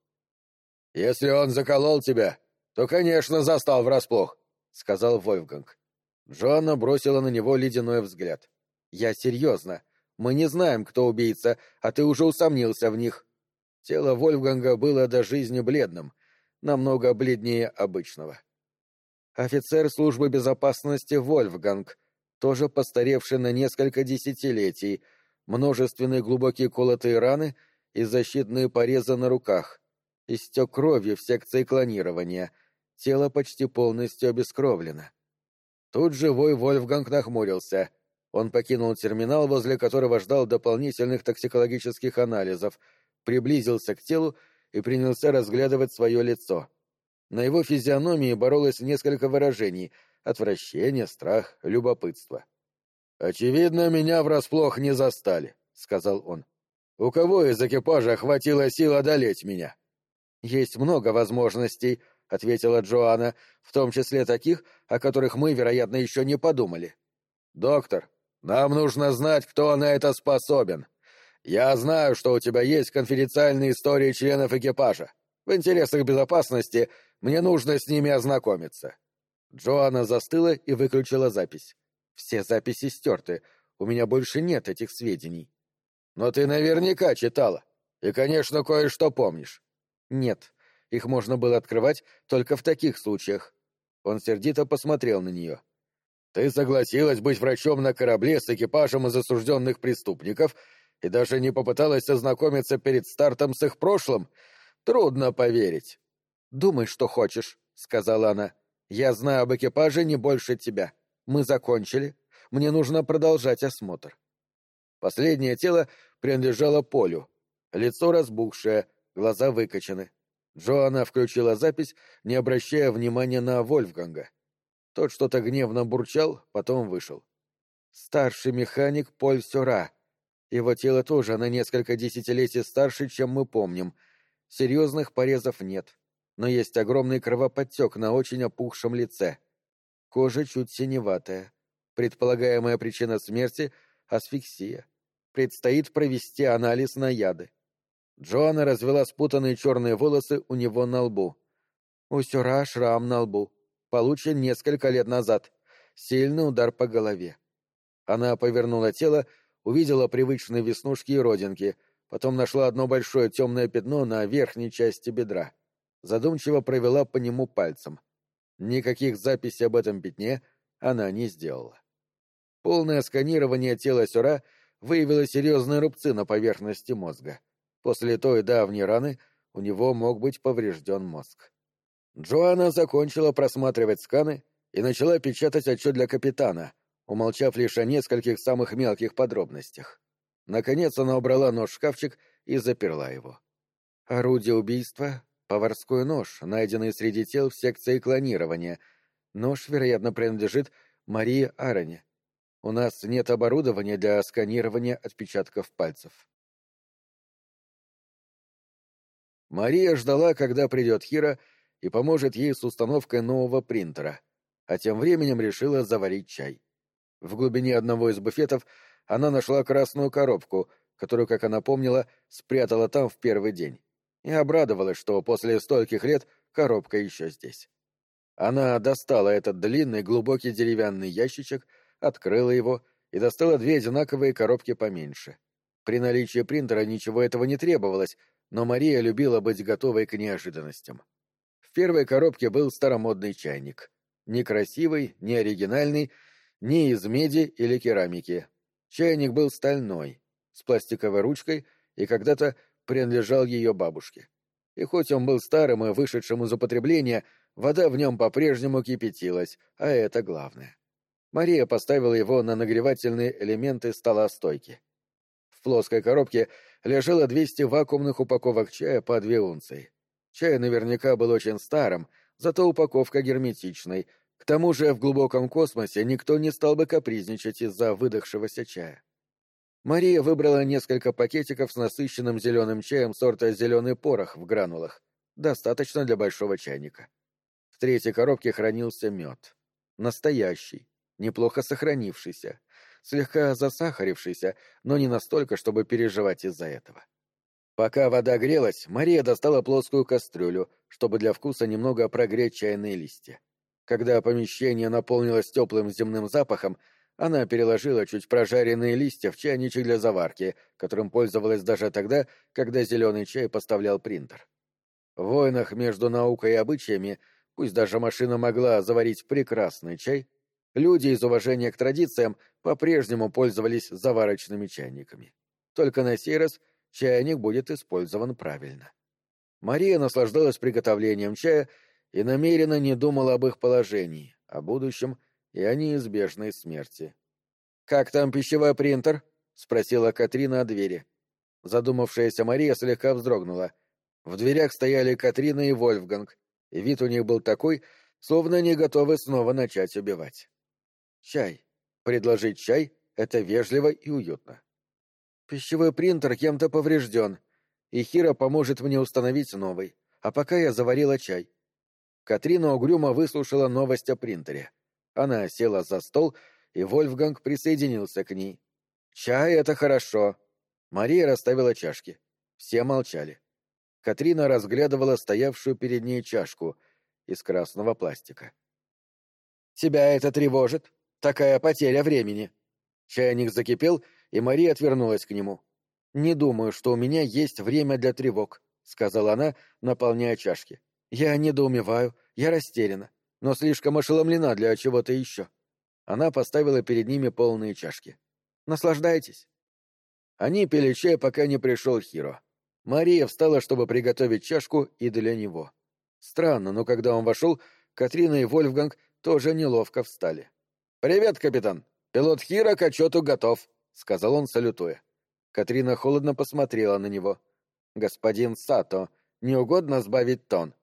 «Если он заколол тебя, то, конечно, застал врасплох», — сказал Вольфганг. Джоанна бросила на него ледяной взгляд. «Я серьезно. Мы не знаем, кто убийца, а ты уже усомнился в них». Тело Вольфганга было до жизни бледным — намного бледнее обычного. Офицер службы безопасности Вольфганг, тоже постаревший на несколько десятилетий, множественные глубокие колотые раны и защитные порезы на руках, истек кровью в секции клонирования, тело почти полностью обескровлено. Тут живой Вольфганг нахмурился. Он покинул терминал, возле которого ждал дополнительных токсикологических анализов, приблизился к телу и принялся разглядывать свое лицо. На его физиономии боролось несколько выражений — отвращение, страх, любопытство. «Очевидно, меня врасплох не застали», — сказал он. «У кого из экипажа хватило сил одолеть меня?» «Есть много возможностей», — ответила Джоанна, «в том числе таких, о которых мы, вероятно, еще не подумали». «Доктор, нам нужно знать, кто на это способен», я знаю, что у тебя есть конфиденциальные истории членов экипажа. В интересах безопасности мне нужно с ними ознакомиться. Джоанна застыла и выключила запись. Все записи стерты. У меня больше нет этих сведений. Но ты наверняка читала. И, конечно, кое-что помнишь. Нет. Их можно было открывать только в таких случаях. Он сердито посмотрел на нее. Ты согласилась быть врачом на корабле с экипажем из осужденных преступников — и даже не попыталась ознакомиться перед стартом с их прошлым, трудно поверить. «Думай, что хочешь», — сказала она. «Я знаю об экипаже не больше тебя. Мы закончили. Мне нужно продолжать осмотр». Последнее тело принадлежало Полю. Лицо разбухшее, глаза выкочены. Джоанна включила запись, не обращая внимания на Вольфганга. Тот что-то гневно бурчал, потом вышел. Старший механик Поль Сюра. Его тело тоже на несколько десятилетий старше, чем мы помним. Серьезных порезов нет, но есть огромный кровоподтек на очень опухшем лице. Кожа чуть синеватая. Предполагаемая причина смерти — асфиксия. Предстоит провести анализ на яды. Джоанна развела спутанные черные волосы у него на лбу. У Сюра шрам на лбу. Получен несколько лет назад. Сильный удар по голове. Она повернула тело, увидела привычные веснушки и родинки, потом нашла одно большое темное пятно на верхней части бедра. Задумчиво провела по нему пальцем. Никаких записей об этом пятне она не сделала. Полное сканирование тела Сюра выявило серьезные рубцы на поверхности мозга. После той давней раны у него мог быть поврежден мозг. Джоанна закончила просматривать сканы и начала печатать отчет для капитана, умолчав лишь о нескольких самых мелких подробностях. Наконец она убрала нож в шкафчик и заперла его. Орудие убийства — поварской нож, найденный среди тел в секции клонирования. Нож, вероятно, принадлежит Марии Ароне. У нас нет оборудования для сканирования отпечатков пальцев. Мария ждала, когда придет Хира и поможет ей с установкой нового принтера, а тем временем решила заварить чай. В глубине одного из буфетов она нашла красную коробку, которую, как она помнила, спрятала там в первый день, и обрадовалась, что после стольких лет коробка еще здесь. Она достала этот длинный глубокий деревянный ящичек, открыла его и достала две одинаковые коробки поменьше. При наличии принтера ничего этого не требовалось, но Мария любила быть готовой к неожиданностям. В первой коробке был старомодный чайник. Некрасивый, не оригинальный, не из меди или керамики. Чайник был стальной, с пластиковой ручкой и когда-то принадлежал ее бабушке. И хоть он был старым и вышедшим из употребления, вода в нем по-прежнему кипятилась, а это главное. Мария поставила его на нагревательные элементы стола стойки. В плоской коробке лежало 200 вакуумных упаковок чая по две унции. Чай наверняка был очень старым, зато упаковка герметичной. К тому же в глубоком космосе никто не стал бы капризничать из-за выдохшегося чая. Мария выбрала несколько пакетиков с насыщенным зеленым чаем сорта «зеленый порох» в гранулах. Достаточно для большого чайника. В третьей коробке хранился мед. Настоящий, неплохо сохранившийся слегка засахарившийся, но не настолько, чтобы переживать из-за этого. Пока вода грелась, Мария достала плоскую кастрюлю, чтобы для вкуса немного прогреть чайные листья. Когда помещение наполнилось теплым земным запахом, она переложила чуть прожаренные листья в чайничек для заварки, которым пользовалась даже тогда, когда зеленый чай поставлял принтер. В войнах между наукой и обычаями, пусть даже машина могла заварить прекрасный чай, люди из уважения к традициям по-прежнему пользовались заварочными чайниками. Только на сей раз чайник будет использован правильно. Мария наслаждалась приготовлением чая и намеренно не думала об их положении, о будущем и о неизбежной смерти. «Как там пищевой принтер?» — спросила Катрина о двери. Задумавшаяся Мария слегка вздрогнула. В дверях стояли Катрина и Вольфганг, и вид у них был такой, словно они готовы снова начать убивать. «Чай», Предложить чай — это вежливо и уютно. Пищевой принтер кем-то поврежден, и Хира поможет мне установить новый, а пока я заварила чай. Катрина угрюмо выслушала новость о принтере. Она села за стол, и Вольфганг присоединился к ней. «Чай — это хорошо». Мария расставила чашки. Все молчали. Катрина разглядывала стоявшую перед ней чашку из красного пластика. «Тебя это тревожит?» Такая потеря времени. Чайник закипел, и Мария отвернулась к нему. «Не думаю, что у меня есть время для тревог», — сказала она, наполняя чашки. «Я недоумеваю, я растеряна, но слишком ошеломлена для чего-то еще». Она поставила перед ними полные чашки. «Наслаждайтесь». Они пили чай, пока не пришел Хиро. Мария встала, чтобы приготовить чашку и для него. Странно, но когда он вошел, Катрина и Вольфганг тоже неловко встали. «Привет, капитан! Пилот Хира к отчету готов», — сказал он, салютуя. Катрина холодно посмотрела на него. господин Сато. Не угодно сбавить тон?»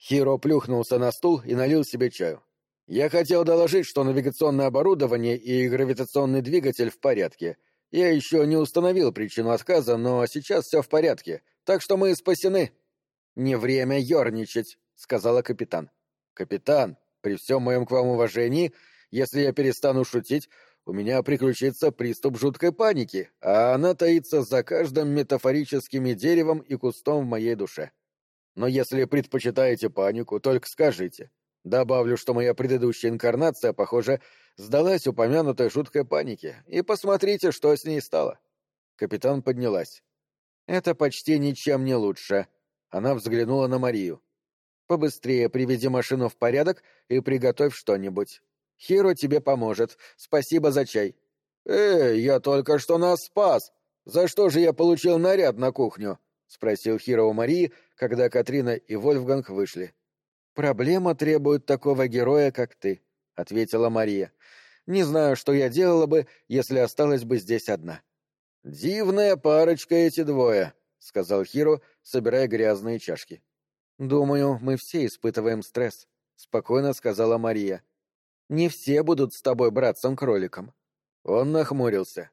Хиро плюхнулся на стул и налил себе чаю. «Я хотел доложить, что навигационное оборудование и гравитационный двигатель в порядке. Я еще не установил причину отказа, но сейчас все в порядке, так что мы спасены». «Не время ерничать», — сказала капитан. «Капитан, при всем моем к вам уважении, если я перестану шутить, у меня приключится приступ жуткой паники, а она таится за каждым метафорическим деревом и кустом в моей душе. Но если предпочитаете панику, только скажите. Добавлю, что моя предыдущая инкарнация, похоже, сдалась упомянутой жуткой панике, и посмотрите, что с ней стало. Капитан поднялась. Это почти ничем не лучше. Она взглянула на Марию. Побыстрее приведи машину в порядок и приготовь что-нибудь. Хиро тебе поможет. Спасибо за чай. Эй, я только что нас спас. За что же я получил наряд на кухню? Спросил Хиро у Марии, когда Катрина и Вольфганг вышли. Проблема требует такого героя, как ты, ответила Мария. Не знаю, что я делала бы, если осталась бы здесь одна. Дивная парочка эти двое, сказал Хиро, собирая грязные чашки. Думаю, мы все испытываем стресс, спокойно сказала Мария. Не все будут с тобой братцем-кроликом. Он нахмурился.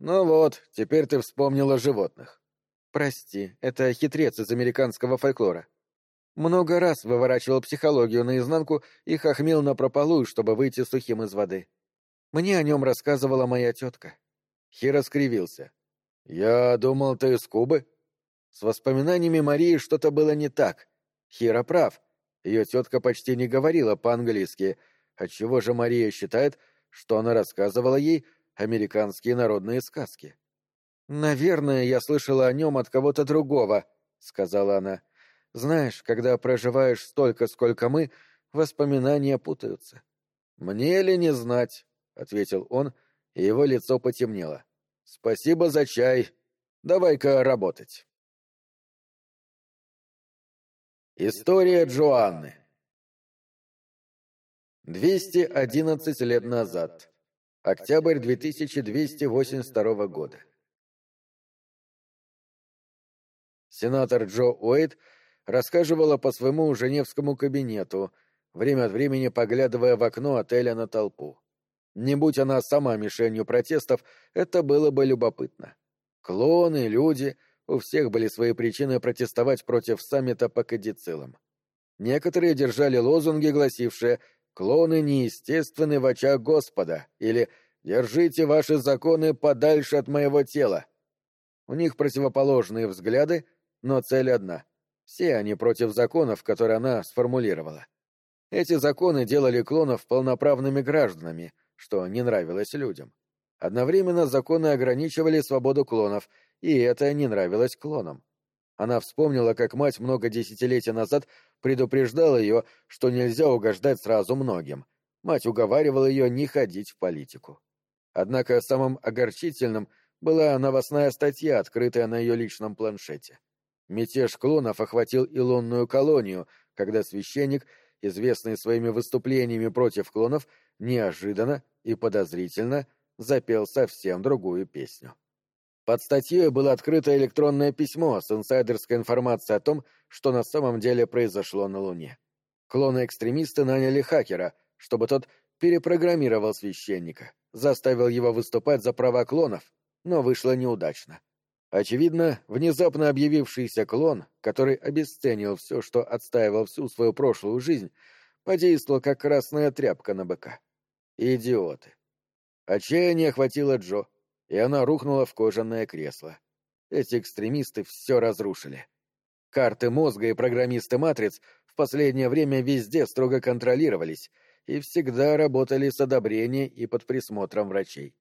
Ну вот, теперь ты вспомнила животных. Прости, это хитрец из американского фольклора. Много раз выворачивал психологию наизнанку и хохмил напропалую, чтобы выйти сухим из воды. Мне о нем рассказывала моя тетка. Хиро скривился. «Я думал, ты из Кубы?» С воспоминаниями Марии что-то было не так. Хиро прав. Ее тетка почти не говорила по-английски — Отчего же Мария считает, что она рассказывала ей американские народные сказки? «Наверное, я слышала о нем от кого-то другого», — сказала она. «Знаешь, когда проживаешь столько, сколько мы, воспоминания путаются». «Мне ли не знать?» — ответил он, и его лицо потемнело. «Спасибо за чай. Давай-ка работать». История Джоанны 211 лет назад. Октябрь 2282 года. Сенатор Джо Уэйт рассказывала по своему женевскому кабинету, время от времени поглядывая в окно отеля на толпу. Не будь она сама мишенью протестов, это было бы любопытно. Клоны, люди, у всех были свои причины протестовать против саммита по кадицилам. Некоторые держали лозунги, гласившие клоны неестественны в очах Господа, или «Держите ваши законы подальше от моего тела». У них противоположные взгляды, но цель одна. Все они против законов, которые она сформулировала. Эти законы делали клонов полноправными гражданами, что не нравилось людям. Одновременно законы ограничивали свободу клонов, и это не нравилось клонам. Она вспомнила, как мать много десятилетий назад предупреждала ее, что нельзя угождать сразу многим. Мать уговаривала ее не ходить в политику. Однако самым огорчительным была новостная статья, открытая на ее личном планшете. Мятеж клонов охватил и лунную колонию, когда священник, известный своими выступлениями против клонов, неожиданно и подозрительно запел совсем другую песню. Под статьей было открыто электронное письмо с инсайдерской информацией о том, что на самом деле произошло на Луне. Клоны-экстремисты наняли хакера, чтобы тот перепрограммировал священника, заставил его выступать за права клонов, но вышло неудачно. Очевидно, внезапно объявившийся клон, который обесценил все, что отстаивал всю свою прошлую жизнь, подействовал как красная тряпка на быка. Идиоты. Отчаяние охватило Джо и она рухнула в кожаное кресло. Эти экстремисты все разрушили. Карты мозга и программисты матриц в последнее время везде строго контролировались и всегда работали с одобрением и под присмотром врачей.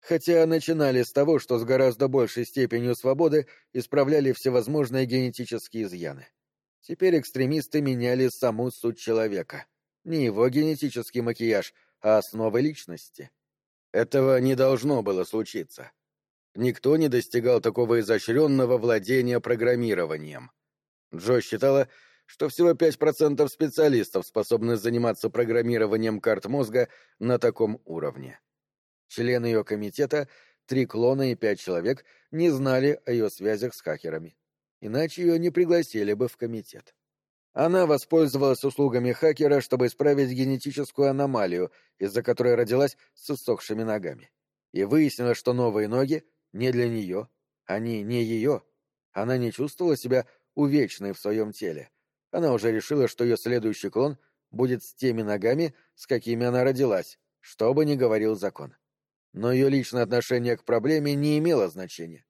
Хотя начинали с того, что с гораздо большей степенью свободы исправляли всевозможные генетические изъяны. Теперь экстремисты меняли саму суть человека. Не его генетический макияж, а основы личности. Этого не должно было случиться. Никто не достигал такого изощренного владения программированием. Джо считала, что всего 5% специалистов способны заниматься программированием карт мозга на таком уровне. Члены ее комитета, три клона и пять человек, не знали о ее связях с хакерами. иначе ее не пригласили бы в комитет. Она воспользовалась услугами хакера, чтобы исправить генетическую аномалию, из-за которой родилась с иссохшими ногами. И выяснила, что новые ноги не для нее, они не ее. Она не чувствовала себя увечной в своем теле. Она уже решила, что ее следующий клон будет с теми ногами, с какими она родилась, что бы ни говорил закон. Но ее личное отношение к проблеме не имело значения.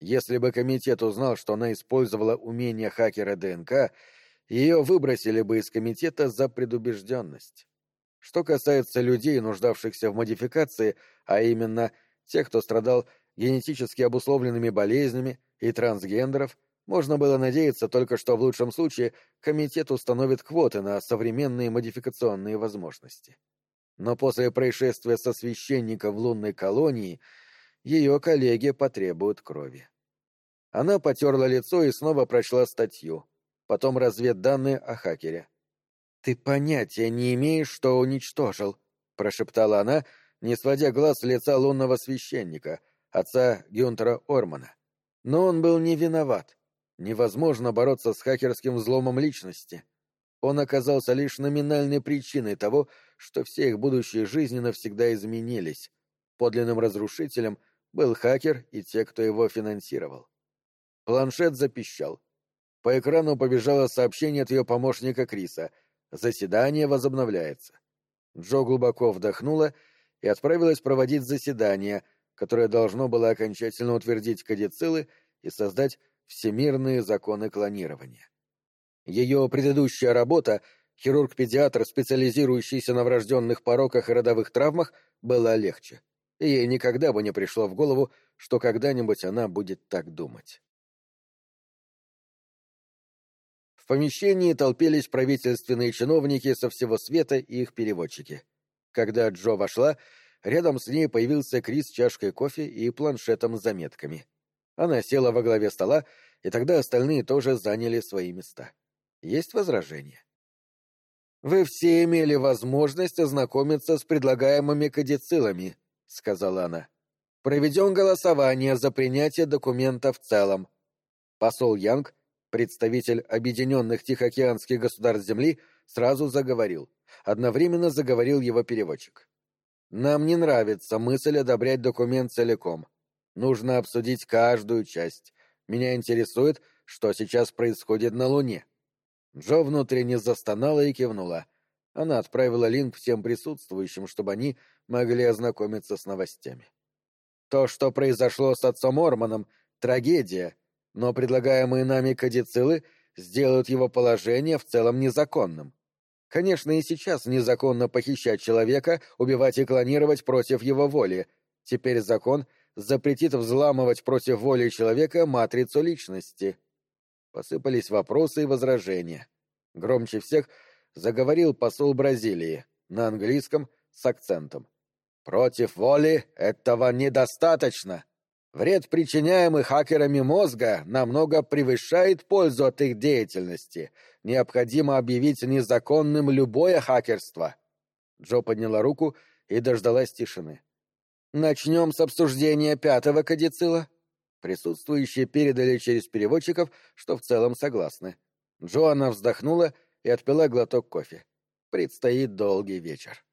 Если бы комитет узнал, что она использовала умение хакера ДНК, ее выбросили бы из комитета за предубежденность. Что касается людей, нуждавшихся в модификации, а именно тех, кто страдал генетически обусловленными болезнями и трансгендеров, можно было надеяться только, что в лучшем случае комитет установит квоты на современные модификационные возможности. Но после происшествия со священником в лунной колонии ее коллеги потребуют крови. Она потерла лицо и снова прочла статью, потом разведданные о хакере. «Ты понятия не имеешь, что уничтожил», — прошептала она, не сводя глаз с лица лунного священника, отца Гюнтера Ормана. Но он был не виноват. Невозможно бороться с хакерским взломом личности. Он оказался лишь номинальной причиной того, что все их будущие жизни навсегда изменились. Подлинным разрушителем был хакер и те, кто его финансировал. Планшет запищал. По экрану побежало сообщение от ее помощника Криса. Заседание возобновляется. Джо глубоко вдохнула и отправилась проводить заседание, которое должно было окончательно утвердить кадицилы и создать всемирные законы клонирования. Ее предыдущая работа, хирург-педиатр, специализирующийся на врожденных пороках и родовых травмах, была легче. Ей никогда бы не пришло в голову, что когда-нибудь она будет так думать. В помещении толпились правительственные чиновники со всего света и их переводчики. Когда Джо вошла, рядом с ней появился Крис с чашкой кофе и планшетом с заметками. Она села во главе стола, и тогда остальные тоже заняли свои места. Есть возражения? «Вы все имели возможность ознакомиться с предлагаемыми кадицилами», — сказала она. «Проведем голосование за принятие документа в целом». Посол Янг Представитель Объединенных Тихоокеанских государств Земли сразу заговорил. Одновременно заговорил его переводчик. «Нам не нравится мысль одобрять документ целиком. Нужно обсудить каждую часть. Меня интересует, что сейчас происходит на Луне». Джо внутренне застонала и кивнула. Она отправила линк всем присутствующим, чтобы они могли ознакомиться с новостями. То, что произошло с отцом Орманом, трагедия, но предлагаемые нами кадицилы сделают его положение в целом незаконным. Конечно, и сейчас незаконно похищать человека, убивать и клонировать против его воли. Теперь закон запретит взламывать против воли человека матрицу личности. Посыпались вопросы и возражения. Громче всех заговорил посол Бразилии на английском с акцентом. «Против воли этого недостаточно. Вред, причиняемый хакерами мозга, намного превышает пользу от их деятельности. Необходимо объявить незаконным любое хакерство. Джо подняла руку и дождалась тишины. Начнем с обсуждения пятого кадицила. Присутствующие передали через переводчиков, что в целом согласны. Джоанна вздохнула и отпила глоток кофе. Предстоит долгий вечер.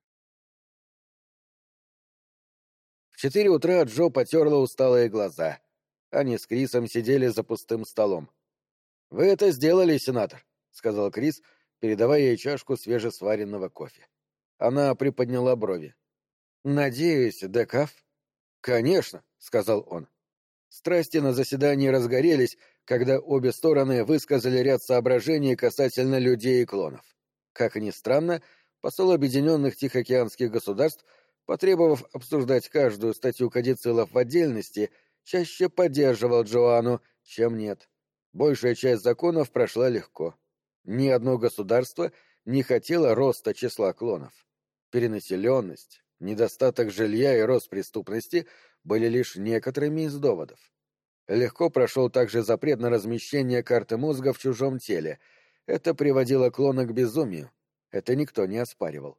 четыре утра Джо потерла усталые глаза. Они с Крисом сидели за пустым столом. «Вы это сделали, сенатор», — сказал Крис, передавая ей чашку свежесваренного кофе. Она приподняла брови. «Надеюсь, Декаф?» «Конечно», — сказал он. Страсти на заседании разгорелись, когда обе стороны высказали ряд соображений касательно людей и клонов. Как ни странно, посол Объединенных Тихоокеанских государств — потребовав обсуждать каждую статью кадицилов в отдельности, чаще поддерживал Джоанну, чем нет. Большая часть законов прошла легко. Ни одно государство не хотело роста числа клонов. Перенаселенность, недостаток жилья и рост преступности были лишь некоторыми из доводов. Легко прошел также запрет на размещение карты мозга в чужом теле. Это приводило клона к безумию. Это никто не оспаривал.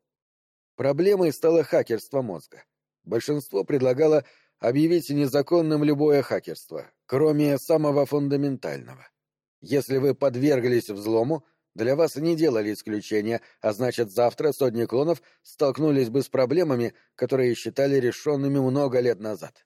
Проблемой стало хакерство мозга. Большинство предлагало объявить незаконным любое хакерство, кроме самого фундаментального. Если вы подверглись взлому, для вас не делали исключения, а значит, завтра сотни клонов столкнулись бы с проблемами, которые считали решенными много лет назад.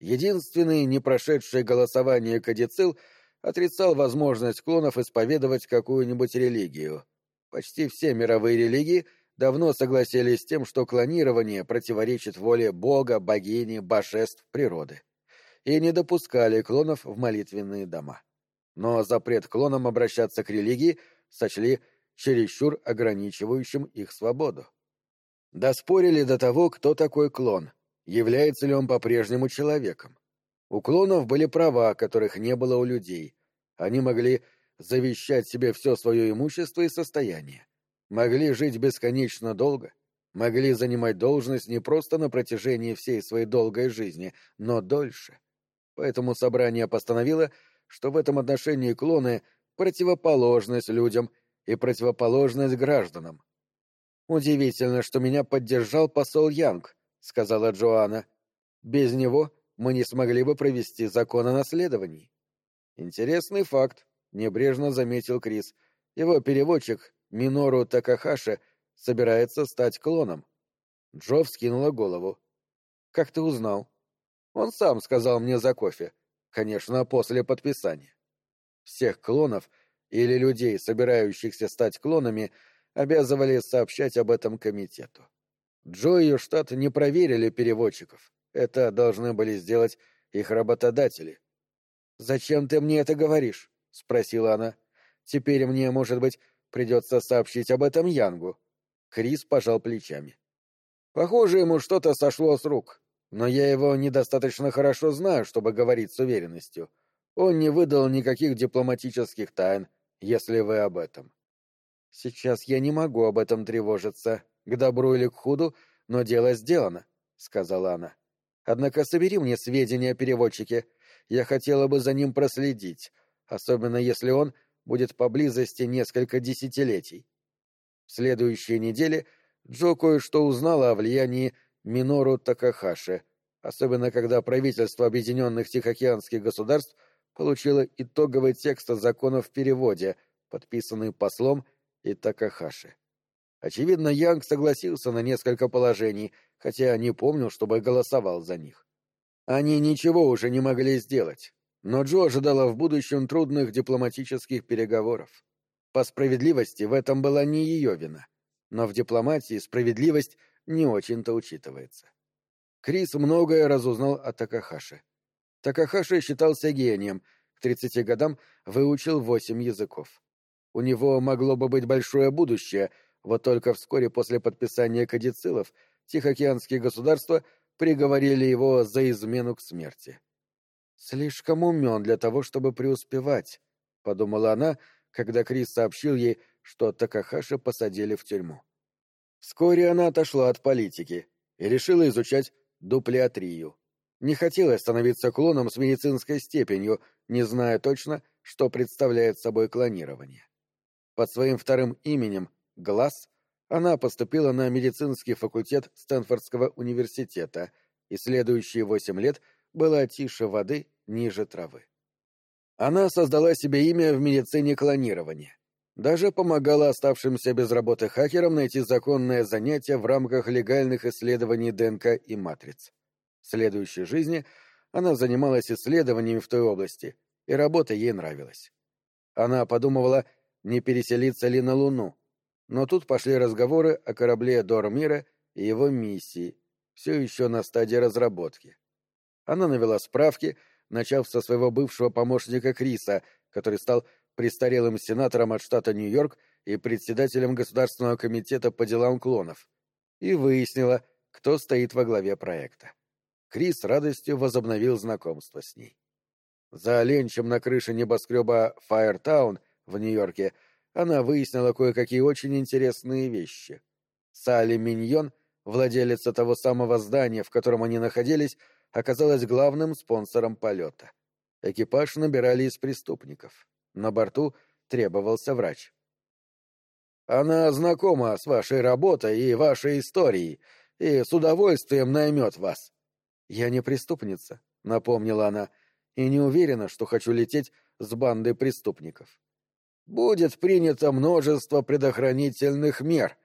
Единственный не прошедший голосование кадицил отрицал возможность клонов исповедовать какую-нибудь религию. Почти все мировые религии давно согласились с тем, что клонирование противоречит воле Бога, богини, божеств, природы. И не допускали клонов в молитвенные дома. Но запрет клонам обращаться к религии — сочли чересчур ограничивающим их свободу. Доспорили до того, кто такой клон, является ли он по-прежнему человеком. У клонов были права, которых не было у людей. Они могли завещать себе все свое имущество и состояние. Могли жить бесконечно долго, могли занимать должность не просто на протяжении всей своей долгой жизни, но дольше. Поэтому собрание постановило, что в этом отношении клоны — противоположность людям и противоположность гражданам. «Удивительно, что меня поддержал посол Янг», — сказала Джоанна. «Без него мы не смогли бы провести закон о наследовании». «Интересный факт», — небрежно заметил Крис. «Его переводчик, Минору Такахаши, собирается стать клоном». Джо вскинула голову. «Как ты узнал?» «Он сам сказал мне за кофе. Конечно, после подписания». Всех клонов или людей, собирающихся стать клонами, обязывали сообщать об этом комитету. Джо и штат не проверили переводчиков. Это должны были сделать их работодатели. «Зачем ты мне это говоришь?» — спросила она. «Теперь мне, может быть, придется сообщить об этом Янгу». Крис пожал плечами. «Похоже, ему что-то сошло с рук, но я его недостаточно хорошо знаю, чтобы говорить с уверенностью. Он не выдал никаких дипломатических тайн, если вы об этом. Сейчас я не могу об этом тревожиться, к добру или к худу, но дело сделано, — сказала она. Однако собери мне сведения о переводчике. Я хотела бы за ним проследить, особенно если он будет поблизости несколько десятилетий. В следующей неделе Джо кое-что узнала о влиянии Минору Такахаши, особенно когда правительство Объединенных Тихоокеанских государств получила итоговый текст законов в переводе, подписанный послом и Такахаши. Очевидно, Янг согласился на несколько положений, хотя не помнил, чтобы голосовал за них. Они ничего уже не могли сделать, но Джо ожидала в будущем трудных дипломатических переговоров. По справедливости в этом была не ее вина, но в дипломатии справедливость не очень-то учитывается. Крис многое разузнал о Такахаше. Такахаши считался гением, к 30 годам выучил восемь языков. У него могло бы быть большое будущее, вот только вскоре после подписания кадицилов Тихоокеанские государства приговорили его за измену к смерти. «Слишком умен для того, чтобы преуспевать», — подумала она, когда Крис сообщил ей, что Такахаши посадили в тюрьму. Вскоре она отошла от политики и решила изучать дуплеатрию. Не хотелось становиться клоном с медицинской степенью, не зная точно, что представляет собой клонирование. Под своим вторым именем Глаз она поступила на медицинский факультет Стэнфордского университета и следующие восемь лет была тише воды, ниже травы. Она создала себе имя в медицине клонирования. Даже помогала оставшимся без работы хакерам найти законное занятие в рамках легальных исследований ДНК и матриц. В следующей жизни она занималась исследованиями в той области, и работа ей нравилась. Она подумывала, не переселиться ли на Луну, но тут пошли разговоры о корабле Дормира и его миссии, все еще на стадии разработки. Она навела справки, начав со своего бывшего помощника Криса, который стал престарелым сенатором от штата Нью-Йорк и председателем Государственного комитета по делам клонов, и выяснила, кто стоит во главе проекта. Крис радостью возобновил знакомство с ней. За ленчем на крыше небоскреба Фаертаун в Нью-Йорке она выяснила кое-какие очень интересные вещи. Салли Миньон, владелица того самого здания, в котором они находились, оказалась главным спонсором полета. Экипаж набирали из преступников. На борту требовался врач. «Она знакома с вашей работой и вашей историей, и с удовольствием наймет вас», «Я не преступница», — напомнила она, — «и не уверена, что хочу лететь с бандой преступников. Будет принято множество предохранительных мер.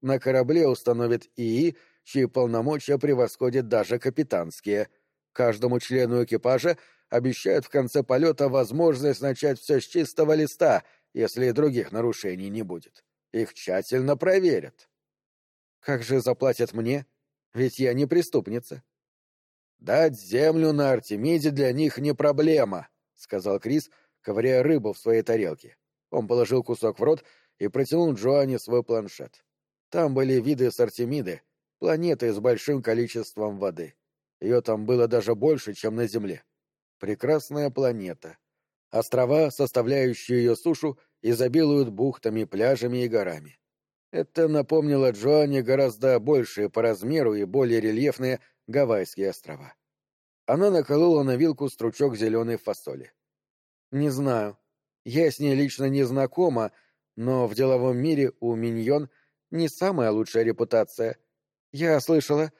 На корабле установят ИИ, чьи полномочия превосходят даже капитанские. Каждому члену экипажа обещают в конце полета возможность начать все с чистого листа, если других нарушений не будет. Их тщательно проверят. Как же заплатят мне? Ведь я не преступница. Дать землю на Артемиде для них не проблема, сказал Крис, ковыряя рыбу в своей тарелке. Он положил кусок в рот и протянул Джоанне свой планшет. Там были виды с Артемиды, планеты с большим количеством воды. Ее там было даже больше, чем на Земле. Прекрасная планета. Острова, составляющие ее сушу, изобилуют бухтами, пляжами и горами. Это напомнило Джоанне гораздо большие по размеру и более рельефные Гавайские острова. Она наколола на вилку стручок зеленой фасоли. «Не знаю. Я с ней лично не знакома, но в деловом мире у Миньон не самая лучшая репутация. Я слышала,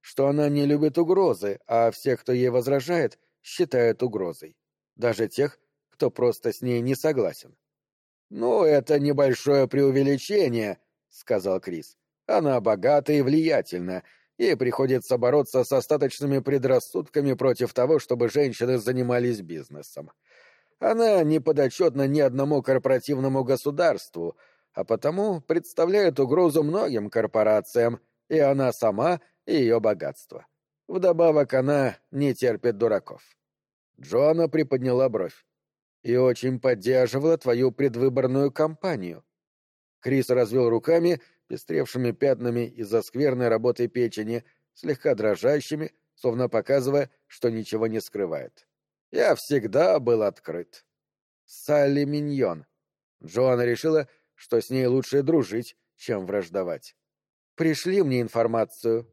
что она не любит угрозы, а всех, кто ей возражает, считает угрозой. Даже тех, кто просто с ней не согласен. «Ну, это небольшое преувеличение», — сказал Крис. «Она богата и влиятельна. Ей приходится бороться с остаточными предрассудками против того, чтобы женщины занимались бизнесом. Она не подотчетна ни одному корпоративному государству, а потому представляет угрозу многим корпорациям, и она сама, и ее богатство. Вдобавок она не терпит дураков. Джоанна приподняла бровь. И очень поддерживала твою предвыборную кампанию. Крис развел руками, пестревшими пятнами из-за скверной работы печени, слегка дрожащими, словно показывая, что ничего не скрывает. Я всегда был открыт. Салли Миньон. Джоанна решила, что с ней лучше дружить, чем враждовать. «Пришли мне информацию»,